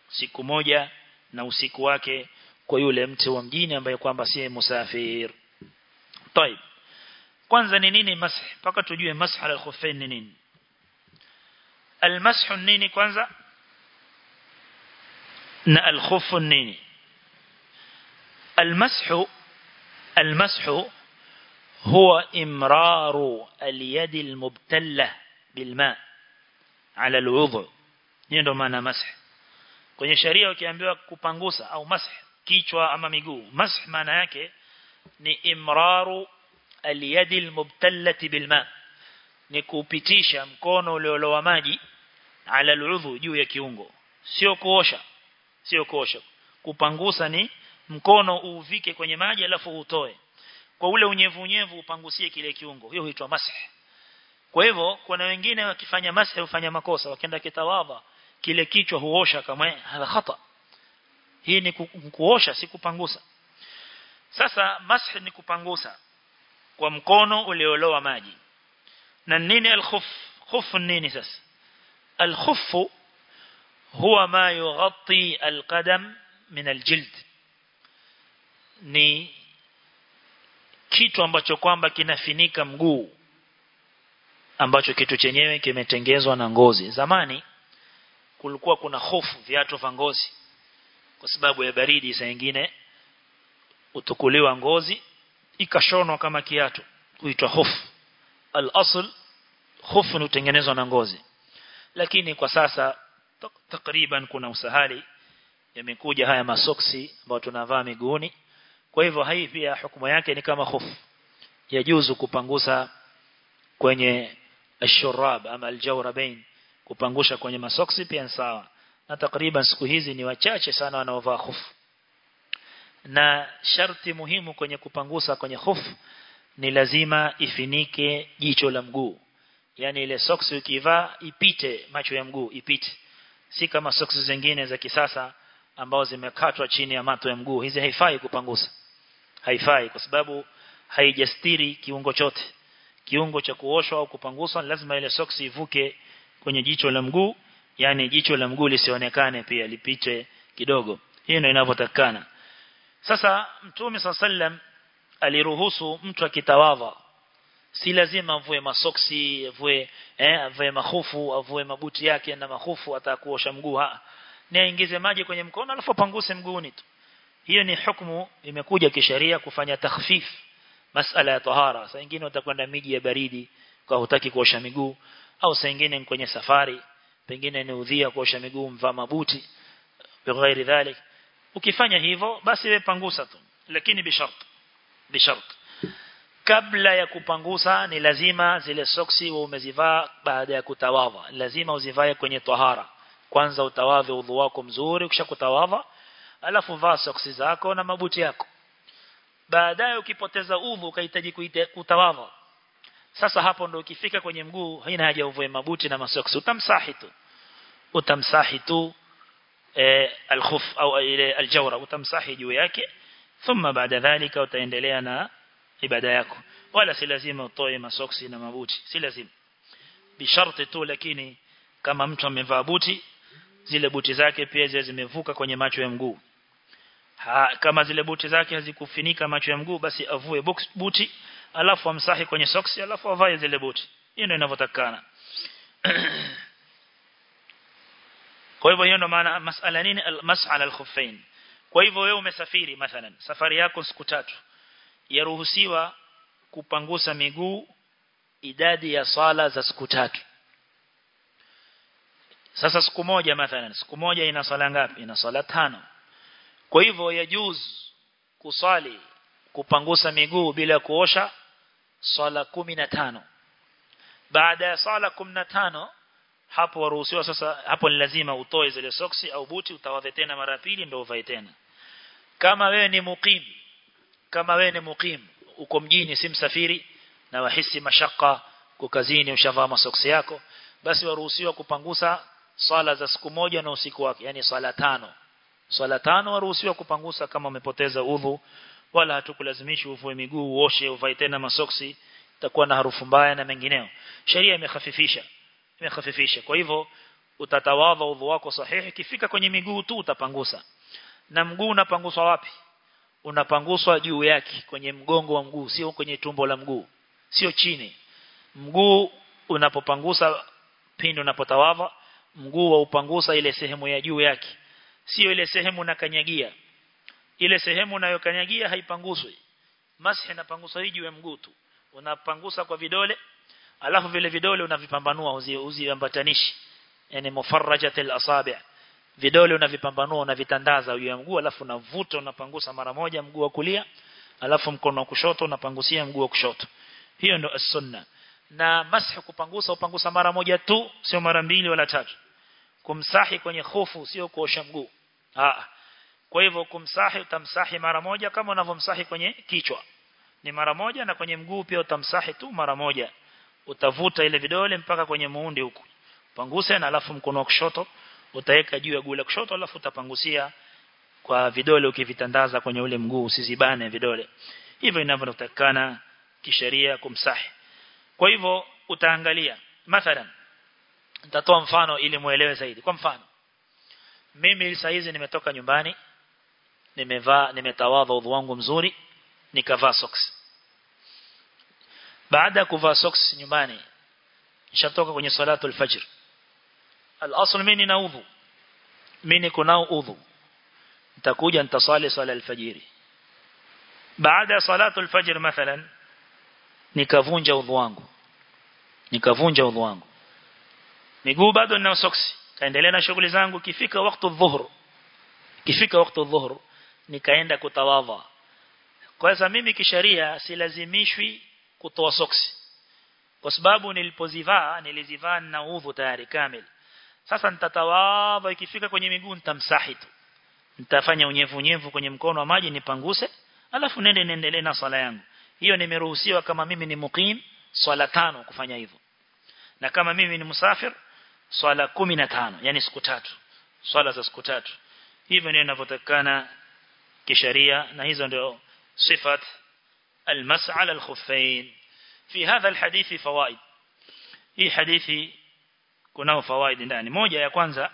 Speaker 1: siku moja na usiku wake kwa yule mtu wa mjini ambaye kwamba si musafir طيب kwanza ni nini masah mpaka tujue masah al-khuffain ni nini المسح nini kwanza na al-khuff nini المسح المسح هو إمرار اليد المبتلة بالماء على الوضع ndio maana mash kwenye sharia ukiambiwa kupangusa au mash kichwa ama miguu mash maana yake ni imraru aliyadi almubtallati bilma. Ni kupitisha mkono uliolowa maji ala aludhu juu ya kiungo. Sio kuosha sio kuosha. Kupangusa ni mkono uvike kwenye maji alafu utoe. Kwa ule unyevu unyevu upangusie kile kiungo. Hiyo huitwa masah kwa hivyo kuna wengine wakifanya masah hufanya makosa. Wakienda kitawadha kile kichwa huosha kama hadha khata. Hii ni kuosha si kupangusa sasa mashi ni kupangusa kwa mkono uliolowa maji. Na nini al-khuf? Khuf nini sasa? Al-khuf huwa ma yughatti al-qadam min al-jild. Ni kitu ambacho kwamba kinafinika mguu ambacho kitu chenyewe kimetengezwa na ngozi. Zamani kulikuwa kuna hofu viatu vya ngozi kwa sababu ya baridi saa nyingine utukuliwa ngozi ikashonwa kama kiatu huitwa hofu. Al-asl hofu ni utengenezwa na ngozi. Lakini kwa sasa takriban kuna usahali yamekuja haya masoksi ambayo tunavaa miguuni. Kwa hivyo hii pia hukumu yake ni kama hofu. Yajuzu kupangusa kwenye ashurab ama aljawrabain kupangusha kwenye masoksi pia sawa. Na takriban siku hizi ni wachache sana wanaovaa hofu na sharti muhimu kwenye kupangusa kwenye hofu ni lazima ifinike jicho la mguu. Yani ile socks ukivaa ipite macho ya mguu ipite. Si kama socks zingine za kisasa ambao zimekatwa chini ya mato ya mguu. Hizi haifai kupangusa. Haifai kwa sababu haijastiri kiungo chote. Kiungo cha kuoshwa au kupanguswa lazima ile socks ivuke kwenye jicho la mguu yani jicho la mguu lisionekane pia lipite kidogo. Hiyo ndio inavyotakana sasa mtume sallam aliruhusu mtu akitawadha. Si lazima avue masoksi avue eh avue mahufu avue mabuti yake na mahufu atakuosha mguu. Ha ni aingize maji kwenye mkono alafu apanguse mguuni tu. Hiyo ni hukumu imekuja kisheria kufanya takhfif masala ya tahara. Saa nyingine utakwenda miji ya baridi kwa hutaki kuosha miguu au saa nyingine kwenye safari pengine ni udhia kuosha miguu mvaa mabuti bighairi dhalik ukifanya hivyo basi wewe pangusa tu. Lakini bishart bishart kabla ya kupangusa ni lazima zile soksi wewe umezivaa baada ya kutawadha. Lazima uzivae kwenye tahara. Kwanza utawadhe udhu wako mzuri kisha kutawadha. Alafu vaa soksi zako na mabuti yako. Baadaye ukipoteza udhu ukahitaji kutawadha. Sasa hapo ndo ukifika kwenye mguu haina haja uvue mabuti na masoksi. Utamsahi tu. Utamsahi tu alkhuf au ile aljawra utamsahi juu yake thumma baada dhalika utaendelea na ibada yako wala si lazima utoe masoksi na mabuti si lazima bisharti tu lakini kama mtu amevaa buti zile buti zake pia zile zimevuka kwenye macho ya mguu kama zile buti zake hazikufinika macho ya mguu basi avue box buti alafu amsahi kwenye soksi alafu avae zile buti hiyo ndio inavyotakana kwa hivyo hiyo ndio maana masala nini? Masala al-khuffain kwa hivyo wewe umesafiri mathalan safari yako siku tatu yaruhusiwa kupangusa miguu idadi ya sala za siku tatu. Sasa siku moja mathalan siku moja ina sala ngapi? Ina sala tano. Kwa hivyo yajuz kusali kupangusa miguu bila kuosha sala tano. Baada ya sala tano hapo waruhusiwa sasa hapo ni lazima utoe zile soksi au buti utawadhe tena mara pili ndio uvae tena. Kama wewe ni mukim kama wewe ni mukim uko mjini si msafiri na wahisi mashaka kukazini kazini ushavaa masoksi yako basi waruhusiwa kupangusa swala za siku moja na usiku wake yani swala tano. Swala tano waruhusiwa kupangusa kama umepoteza udhu wala hatukulazimishi uvue miguu uoshe uvae tena masoksi itakuwa na harufu mbaya na mengineo. Sheria imekhafifisha imekhafifisha kwa hivyo utatawadha udhu wako sahihi. Kifika kwenye miguu tu utapangusa. Na mguu unapanguswa wapi? Unapanguswa juu yake kwenye mgongo wa mguu sio kwenye tumbo la mguu. Sio chini. Mguu unapopangusa pindi unapotawadha mguu wa upangusa ile sehemu ya juu yake. Sio ile sehemu unakanyagia. Ile sehemu unayokanyagia haipanguswi. Mashi inapanguswa hii juu ya mguu tu. Unapangusa kwa vidole alafu vile vidole unavipambanua uziambatanishi. Yani mufarrajatil asabi' vidole unavipambanua unavitandaza juu ya mguu alafu unavuta unapangusa mara moja mguu wa kulia alafu mkono wa kushoto unapangusia mguu wa kushoto. Hiyo ndio as-sunna. Na mashi kupangusa upangusa mara moja tu sio mara mbili wala tatu. Kumsahi kwenye hofu sio kuosha mguu. Ah kwa hivyo kumsahi utamsahi mara moja kama unavyomsahi kwenye kichwa. Ni mara moja na kwenye mguu pia utamsahi tu mara moja utavuta ile vidole mpaka kwenye muundi huku. Panguse na alafu mkono wa kushoto utaweka juu ya guu la kushoto alafu utapangusia kwa vidole ukivitandaza kwenye ule mguu usizibane vidole. Hivyo inavyotakana kisheria kumsahi. Kwa hivyo utaangalia. Mathalan nitatoa mfano ili muelewe zaidi. Kwa mfano mimi saa hizi nimetoka nyumbani nimevaa nimetawadha udhu wangu mzuri nikavaa socks baada ya kuvaa socks nyumbani nishatoka kwenye salatu al-fajr. Al-asl mimi na udhu. Mimi niko udhu. Nitakuja nitasali sala al-fajr baada ya salatu al-fajr mathalan nikavunja udhu wangu. Nikavunja udhu wangu. Miguu bado nina soksi kaendelea na shughuli zangu. Kifika wakati dhuhur kifika wakati dhuhur nikaenda kutawadha. Kwa sasa mimi kisharia silazimishwi kutoa soksi kwa sababu nilipozivaa nilizivaa na udhu tayari kamili. Sasa nitatawadha ikifika kwenye miguu nitamsahi tu. Nitafanya unyevu unyevu kwenye mkono wa maji nipanguse alafu nende niendelee na swala yangu. Hiyo nimeruhusiwa kama mimi ni muqim swala tano kufanya hivyo. Na kama mimi ni musafir swala 15 yani siku tatu. Swala za siku tatu. Hivyo ndio inavyotakana kisharia na hizo ndio sifat المس على الخفين. في هذا الحديث فوائد. هي حديث كناه فوائد يعني. موجة يا كوانزا.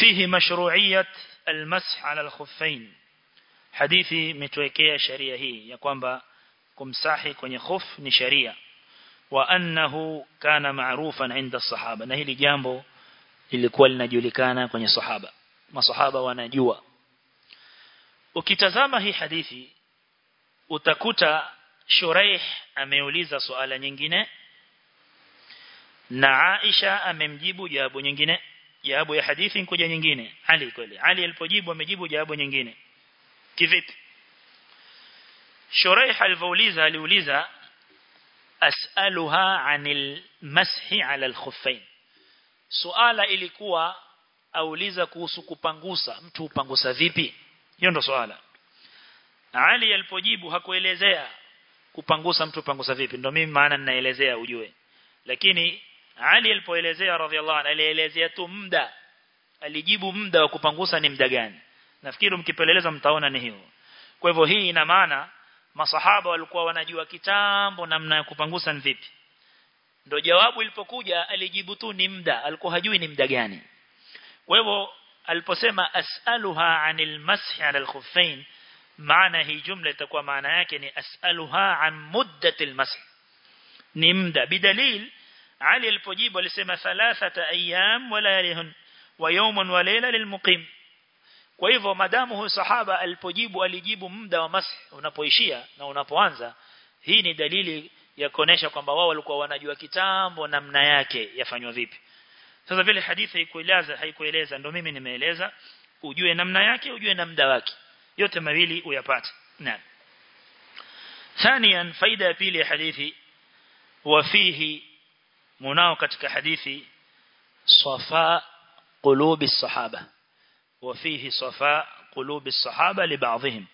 Speaker 1: فيه مشروعية المسح على الخفين. حديث متوكية شريعة هي. يا كوانبا كم كمساحي كوني خف نشريعة وأنه كان معروفا عند الصحابة. نهي اللي جامبو اللي كولنا جولكانا كوني صحابة. ما صحابة ونجوا وكتزامه حديثي utakuta Shuraih ameuliza swala nyingine na Aisha amemjibu jawabu nyingine jawabu ya hadithi nkuja nyingine. Ali kweli Ali alipojibu amejibu jawabu nyingine. Kivipi? Shuraih alivouliza aliuliza as'aluha 'anil mashi 'ala al-khuffain suala ilikuwa auliza kuhusu kupangusa mtu upangusa vipi? Hiyo ndo swala Ali alipojibu hakuelezea kupangusa mtu pangusa vipi. Ndio mimi maana ninaelezea ujue. Lakini Ali alipoelezea radhiallahu anhu alielezea tu muda. Alijibu muda wa kupangusa ni muda gani. Nafikiri mkipeleleza mtaona ni hiyo. Kwa hivyo hii ina maana masahaba walikuwa wanajua kitambo namna ya kupangusa ni vipi. Ndio jawabu ilipokuja alijibu tu ni muda. Alikuwa hajui ni muda gani. Kwa hivyo aliposema as'aluha 'anil mashi 'ala al-khuffain maana hii jumla itakuwa maana yake ni as'aluha 'an muddatil mashi ni muda bidalil Ali alipojibu alisema thalathata ayyam wa layalihun wa yawman wa layla lilmuqim kwa hivyo madamu huyu sahaba alipojibu alijibu muda wa mashi unapoishia na unapoanza hii ni dalili ya kuonesha kwamba wao walikuwa wanajua kitambo namna yake yafanywa vipi. Sasa vile hadithi haikueleza haikueleza. Ndio mimi nimeeleza. Ujue namna yake ujue na muda wake yote mawili uyapate naam ثانيا faida ya pili ya hadithi وفيه مناو katika hadithi صفاء قلوب الصحابه وفيه صفاء قلوب الصحابه لبعضهم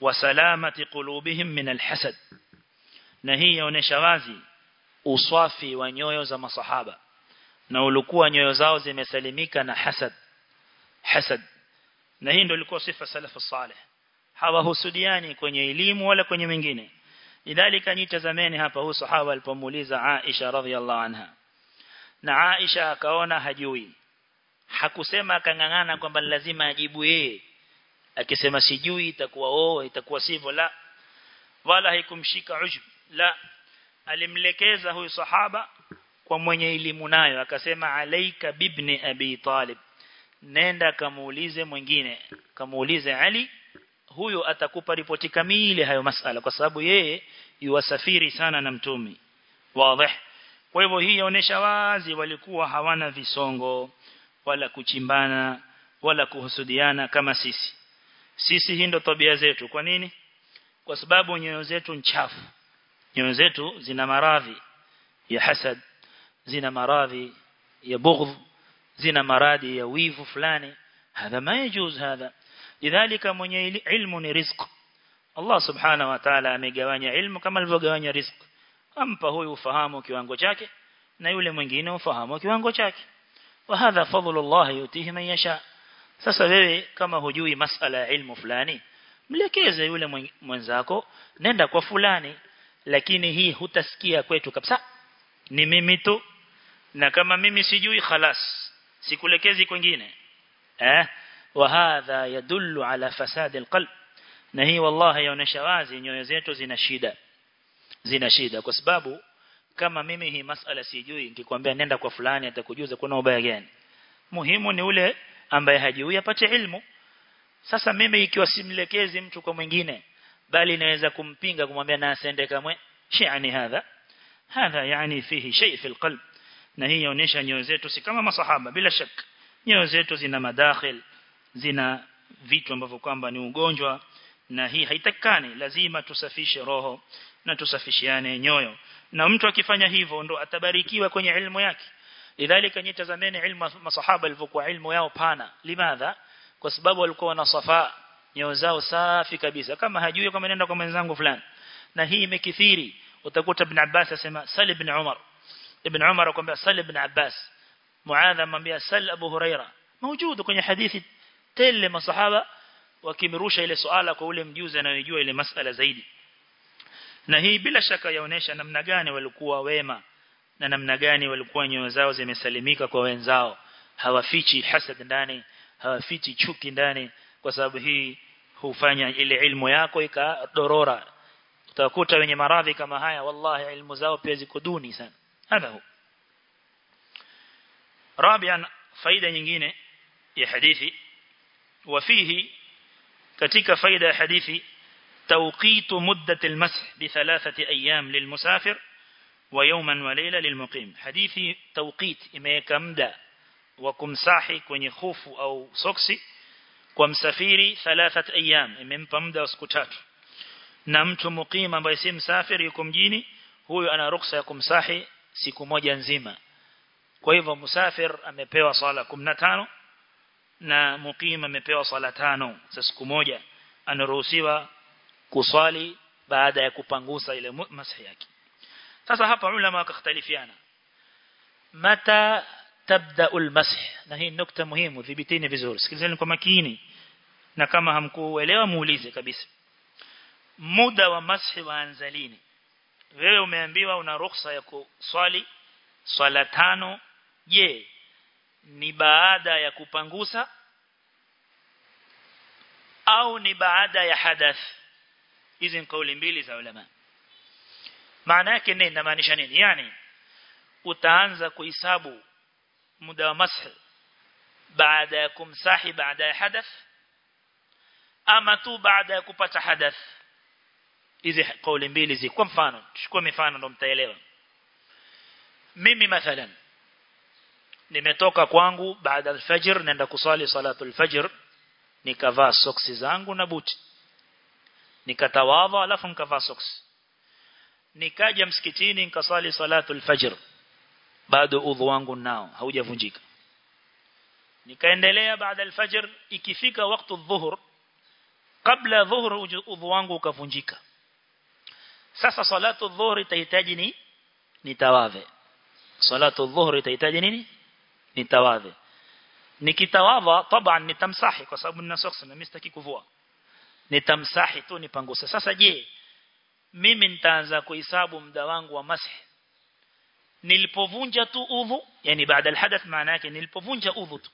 Speaker 1: وسلامه قلوبهم من الحسد na hii yaonesha wazi uswafi wa nyoyo za masahaba na ulikuwa nyoyo zao zimesalimika na hasad hasad na hii ndio ilikuwa sifa salafu saleh hawahusudiani kwenye elimu wala kwenye mengine. Idhalika nitazameni hapa huyu sahaba alipomuuliza Aisha radhiallahu anha. Na Aisha akaona hajui. Hakusema akangangana kwamba lazima ajibu yeye. Akisema sijui itakuwa oh itakuwa sivyo la. Wala haikumshika ujub la. Alimlekeza huyu sahaba kwa mwenye elimu nayo. Akasema alaika bibni abi talib nenda kamuulize mwingine kamuulize Ali huyo atakupa ripoti kamili hayo masala kwa sababu yeye yuwasafiri sana na mtumi. Wazi kwa hivyo hii inaonyesha wazi walikuwa hawana visongo wala kuchimbana wala kuhusudiana kama sisi. Sisi hii ndo tabia zetu. Kwa nini? Kwa sababu nyoyo zetu nchafu nyoyo zetu zina maradhi ya hasad zina maradhi ya bughdh zina maradhi ya wivu fulani. Hadha ma yajuz hadha. Lidhalika mwenye ilmu ni rizq. Allah subhanahu wa ta'ala amegawanya ilmu kama alivyogawanya rizq. Ampa huyu ufahamu kiwango chake na yule mwingine ufahamu kiwango chake. Wa hadha fadlullah yutihi man yasha. Sasa wewe kama hujui masala ya ilmu fulani mlekeze yule mwenzako nenda kwa fulani. Lakini hii hutasikia kwetu kabisa. Ni mimi tu. Na kama mimi sijui khalas sikulekezi kwingine. Eh? Wa hadha yadullu ala fasad alqalb. Na hii wallahi yaonesha wazi nyoyo zetu zina shida. Zina shida. Kwa sababu kama mimi hii masala sijui nikikwambia nenda kwa fulani atakujuza kuna ubaya gani. Muhimu ni ule ambaye hajui apate ilmu. Sasa mimi ikiwa simlekezi mtu kwa mwingine bali naweza kumpinga kumwambia na asende kamwe shi'ani hadha. Hadha yani fihi shay fi alqalb na hii inaonyesha nyoyo zetu si kama masahaba bila shaka nyoyo zetu zina madakhil zina vitu ambavyo kwamba ni ugonjwa na hii haitakani. Lazima tusafishe roho na tusafishiane nyoyo. Na mtu akifanya hivyo ndo atabarikiwa kwenye ilmu yake. Lidhalika nyitazameni ilmu masahaba ilivyokuwa ilmu yao pana. Limadha? Kwa sababu walikuwa na safa nyoyo zao safi kabisa. Kama hajui kama nenda kwa mwenzangu fulani. Na hii imekithiri. Utakuta ibn Abbas asema sal ibn Umar ibn Umar akwambia sal ibn Abbas Muadha amwambia sal Abu Huraira موجود kwenye hadithi tele masahaba wakimrusha ile swala kwa ule mjuzi anayejua ile masala zaidi na hii bila shaka yaonesha namna gani walikuwa wema na namna gani walikuwa nyoyo zao zimesalimika kwa wenzao hawafichi hasad ndani hawafichi chuki ndani kwa sababu hii hufanya ile ilmu yako ikadorora utakuta wenye maradhi kama haya wallahi ilmu zao pia ziko duni sana هذا هو رابعا فايدة nyingine يا حديثي. وفيه katika فايدة حديثي توقيت مدة المسح بثلاثة أيام للمسافر ويوما وليلة للمقيم. حديثي توقيت إميك وكم ساحي كوني خوف أو سوكسي. ومسافيري ثلاثة أيام إميمبا مدى وسكتات نمت مقيم بيسي مسافر يكم جيني هو أنا رقصة كم ساحي siku moja nzima. Kwa hivyo musafir amepewa sala 15 na muqim amepewa sala tano. Za siku moja anaruhusiwa kuswali baada ya kupangusa ile masahi yake. Sasa hapa ulama wakakhtalifiana. Mata tabda almasih na hii nukta muhimu dhibitini vizuri. Sikilizeni kwa makini. Na kama hamkuelewa muulize kabisa. Muda wa mashi waanza lini wewe umeambiwa una ruhusa ya kuswali swala tano je ni baada ya kupangusa? Au ni baada ya hadath? Hizi ni kauli mbili za ulama. Maana yake nini? Inamaanisha nini? Yani utaanza kuhesabu muda wa mashi baada ya kumsahi baada ya hadath ama tu baada ya kupata hadath hizi kauli mbili zi. Kwa mfano chukua mifano ndo mtaelewa. Mimi mathalan nimetoka kwangu baada alfajr naenda kusali salatu alfajr nikavaa soksi zangu na buti. Nikatawadha alafu nikavaa soksi. Nikaja msikitini nikasali salatu alfajr bado udhu wangu nao haujavunjika. Nikaendelea baada alfajr ikifika wakati dhuhur kabla dhuhur udhu wangu ukavunjika sasa salatu dhuhri itahitaji ni nitawadhe salatu dhuhri itahitaji nini? Nitawadhe nikitawadha taban nitamsahi kwa sababu nina socks na mistaki kuvua. Nitamsahi tu nipanguse sasa je mimi nitaanza kuhesabu muda wangu wa masahi nilipovunja tu udhu yani baada alhadath maana yake nilipovunja udhu tu.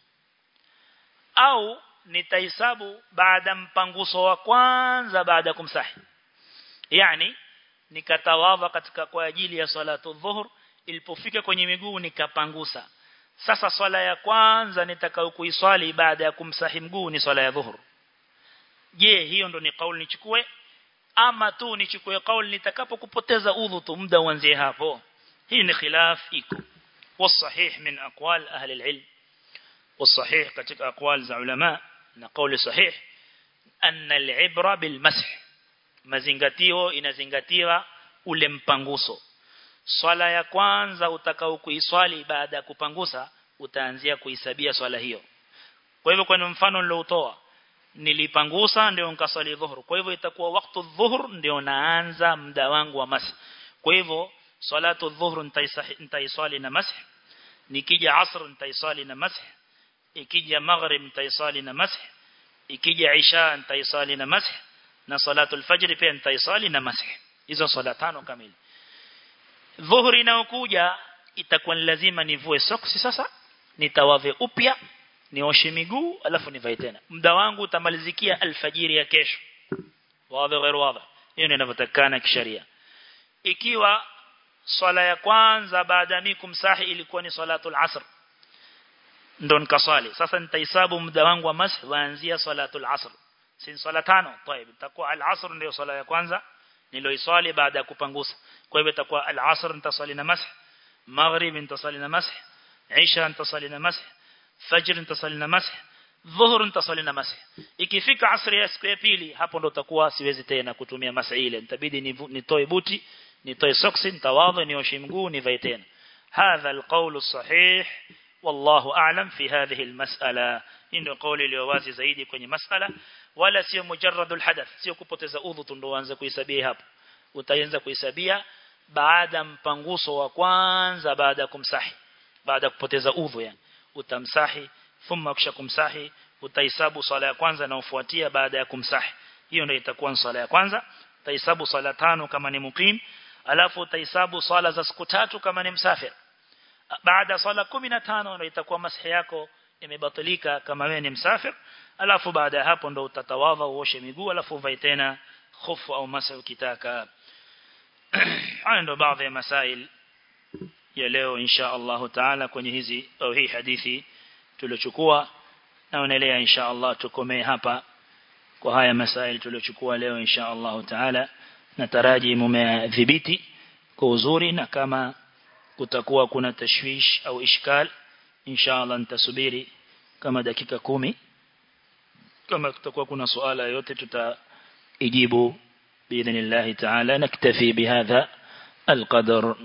Speaker 1: Au nitahesabu baada mpanguso wa kwanza baada kumsahi? Yani nikatawadha katika kwa ajili ya salatu dhuhur ilipofika kwenye miguu nikapangusa sasa swala ya kwanza nitakao kuiswali baada ya kumsahi mguu ni swala ya dhuhur je hiyo ndo ni kauli nichukue ama tu nichukue kauli nitakapokupoteza udhu tu muda uanzie hapo hii ni khilaf iko والصحيح من اقوال اهل العلم والصحيح katika aqwal za ulama na kauli sahih anna al-ibra bil masih mazingatio inazingatiwa ule mpanguso. Swala ya kwanza utakao kuiswali baada ya kupangusa utaanzia kuhisabia swala hiyo. Kwa hivyo kwa mfano niloutoa nilipangusa ndio nkaswali dhuhur. Kwa hivyo itakuwa wakati dhuhur ndio naanza muda wangu wa masih. Kwa hivyo salatu dhuhur nitaiswali na masih. Nikija asr nitaiswali na masih. Ikija maghrib nitaiswali na masih. Ikija isha nitaiswali na masih na salatu al-fajr pia nitaisali na masih. Hizo swala tano kamili. Dhuhuri inayokuja itakuwa lazima nivue soksi sasa nitawave upya nioshe miguu alafu nivae tena. Muda wangu utamalizikia alfajiri ya kesho. Wadhi ghairu wadhi hiyo ndio inavyotakana kisheria. Ikiwa swala ya kwanza baada ya kumsahi ilikuwa ni salatul asr ndo nikaswali. Sasa nitahesabu muda wangu wa masih waanzia salatul asr. Si swala tano طيب itakuwa al-asr ndio swala ya kwanza niloiswali baada ya kupangusa kwa hivyo itakuwa al-asr nitaswali na masah maghrib nitaswali na masah isha nitaswali na masah fajr nitaswali na masah dhuhur nitaswali na masah ikifika asri ya siku ya pili hapo ndo utakuwa siwezi tena kutumia masah ile nitabidi nitoe buti nitoe soksi nitawadha nioshe mguu nivae tena hadha alqawl sahih a'lam fi hadhihi almas'ala ndio kauli iliyo wazi zaidi kwenye mas'ala wala sio mujarradul hadath sio kupoteza udhu tu ndo uanze kuhesabia hapo. Utaanza kuhesabia baada mpanguso wa kwanza baada ya kumsahi baada kupoteza udhu yani. Utamsahi thumma kisha kumsahi utahesabu swala ya kwanza na ufuatia baada ya kumsahi. Hiyo ndio itakuwa sala ya kwanza. Utahesabu sala tano kama ni mukim alafu utahesabu sala za siku tatu kama ni msafir baada swala 15 ndio itakuwa masahi yako imebatilika kama wewe ni msafir alafu baada ya hapo ndo utatawadha uoshe miguu alafu uvae tena khufu au masa ukitaka. Haya ndo baadhi ya masail ya leo insha Allah taala kwenye hizi au hii hadithi tuliochukua. Naonelea insha Allah tukomee hapa kwa haya masail tuliochukua leo insha Allah taala. Nataraji mumeadhibiti kwa uzuri na kama kutakuwa kuna tashwish au ishkal insha Allah nitasubiri kama dakika kumi kama kutakuwa kuna suala yote tutaijibu باذن الله تعالى نكتفي بهذا القدر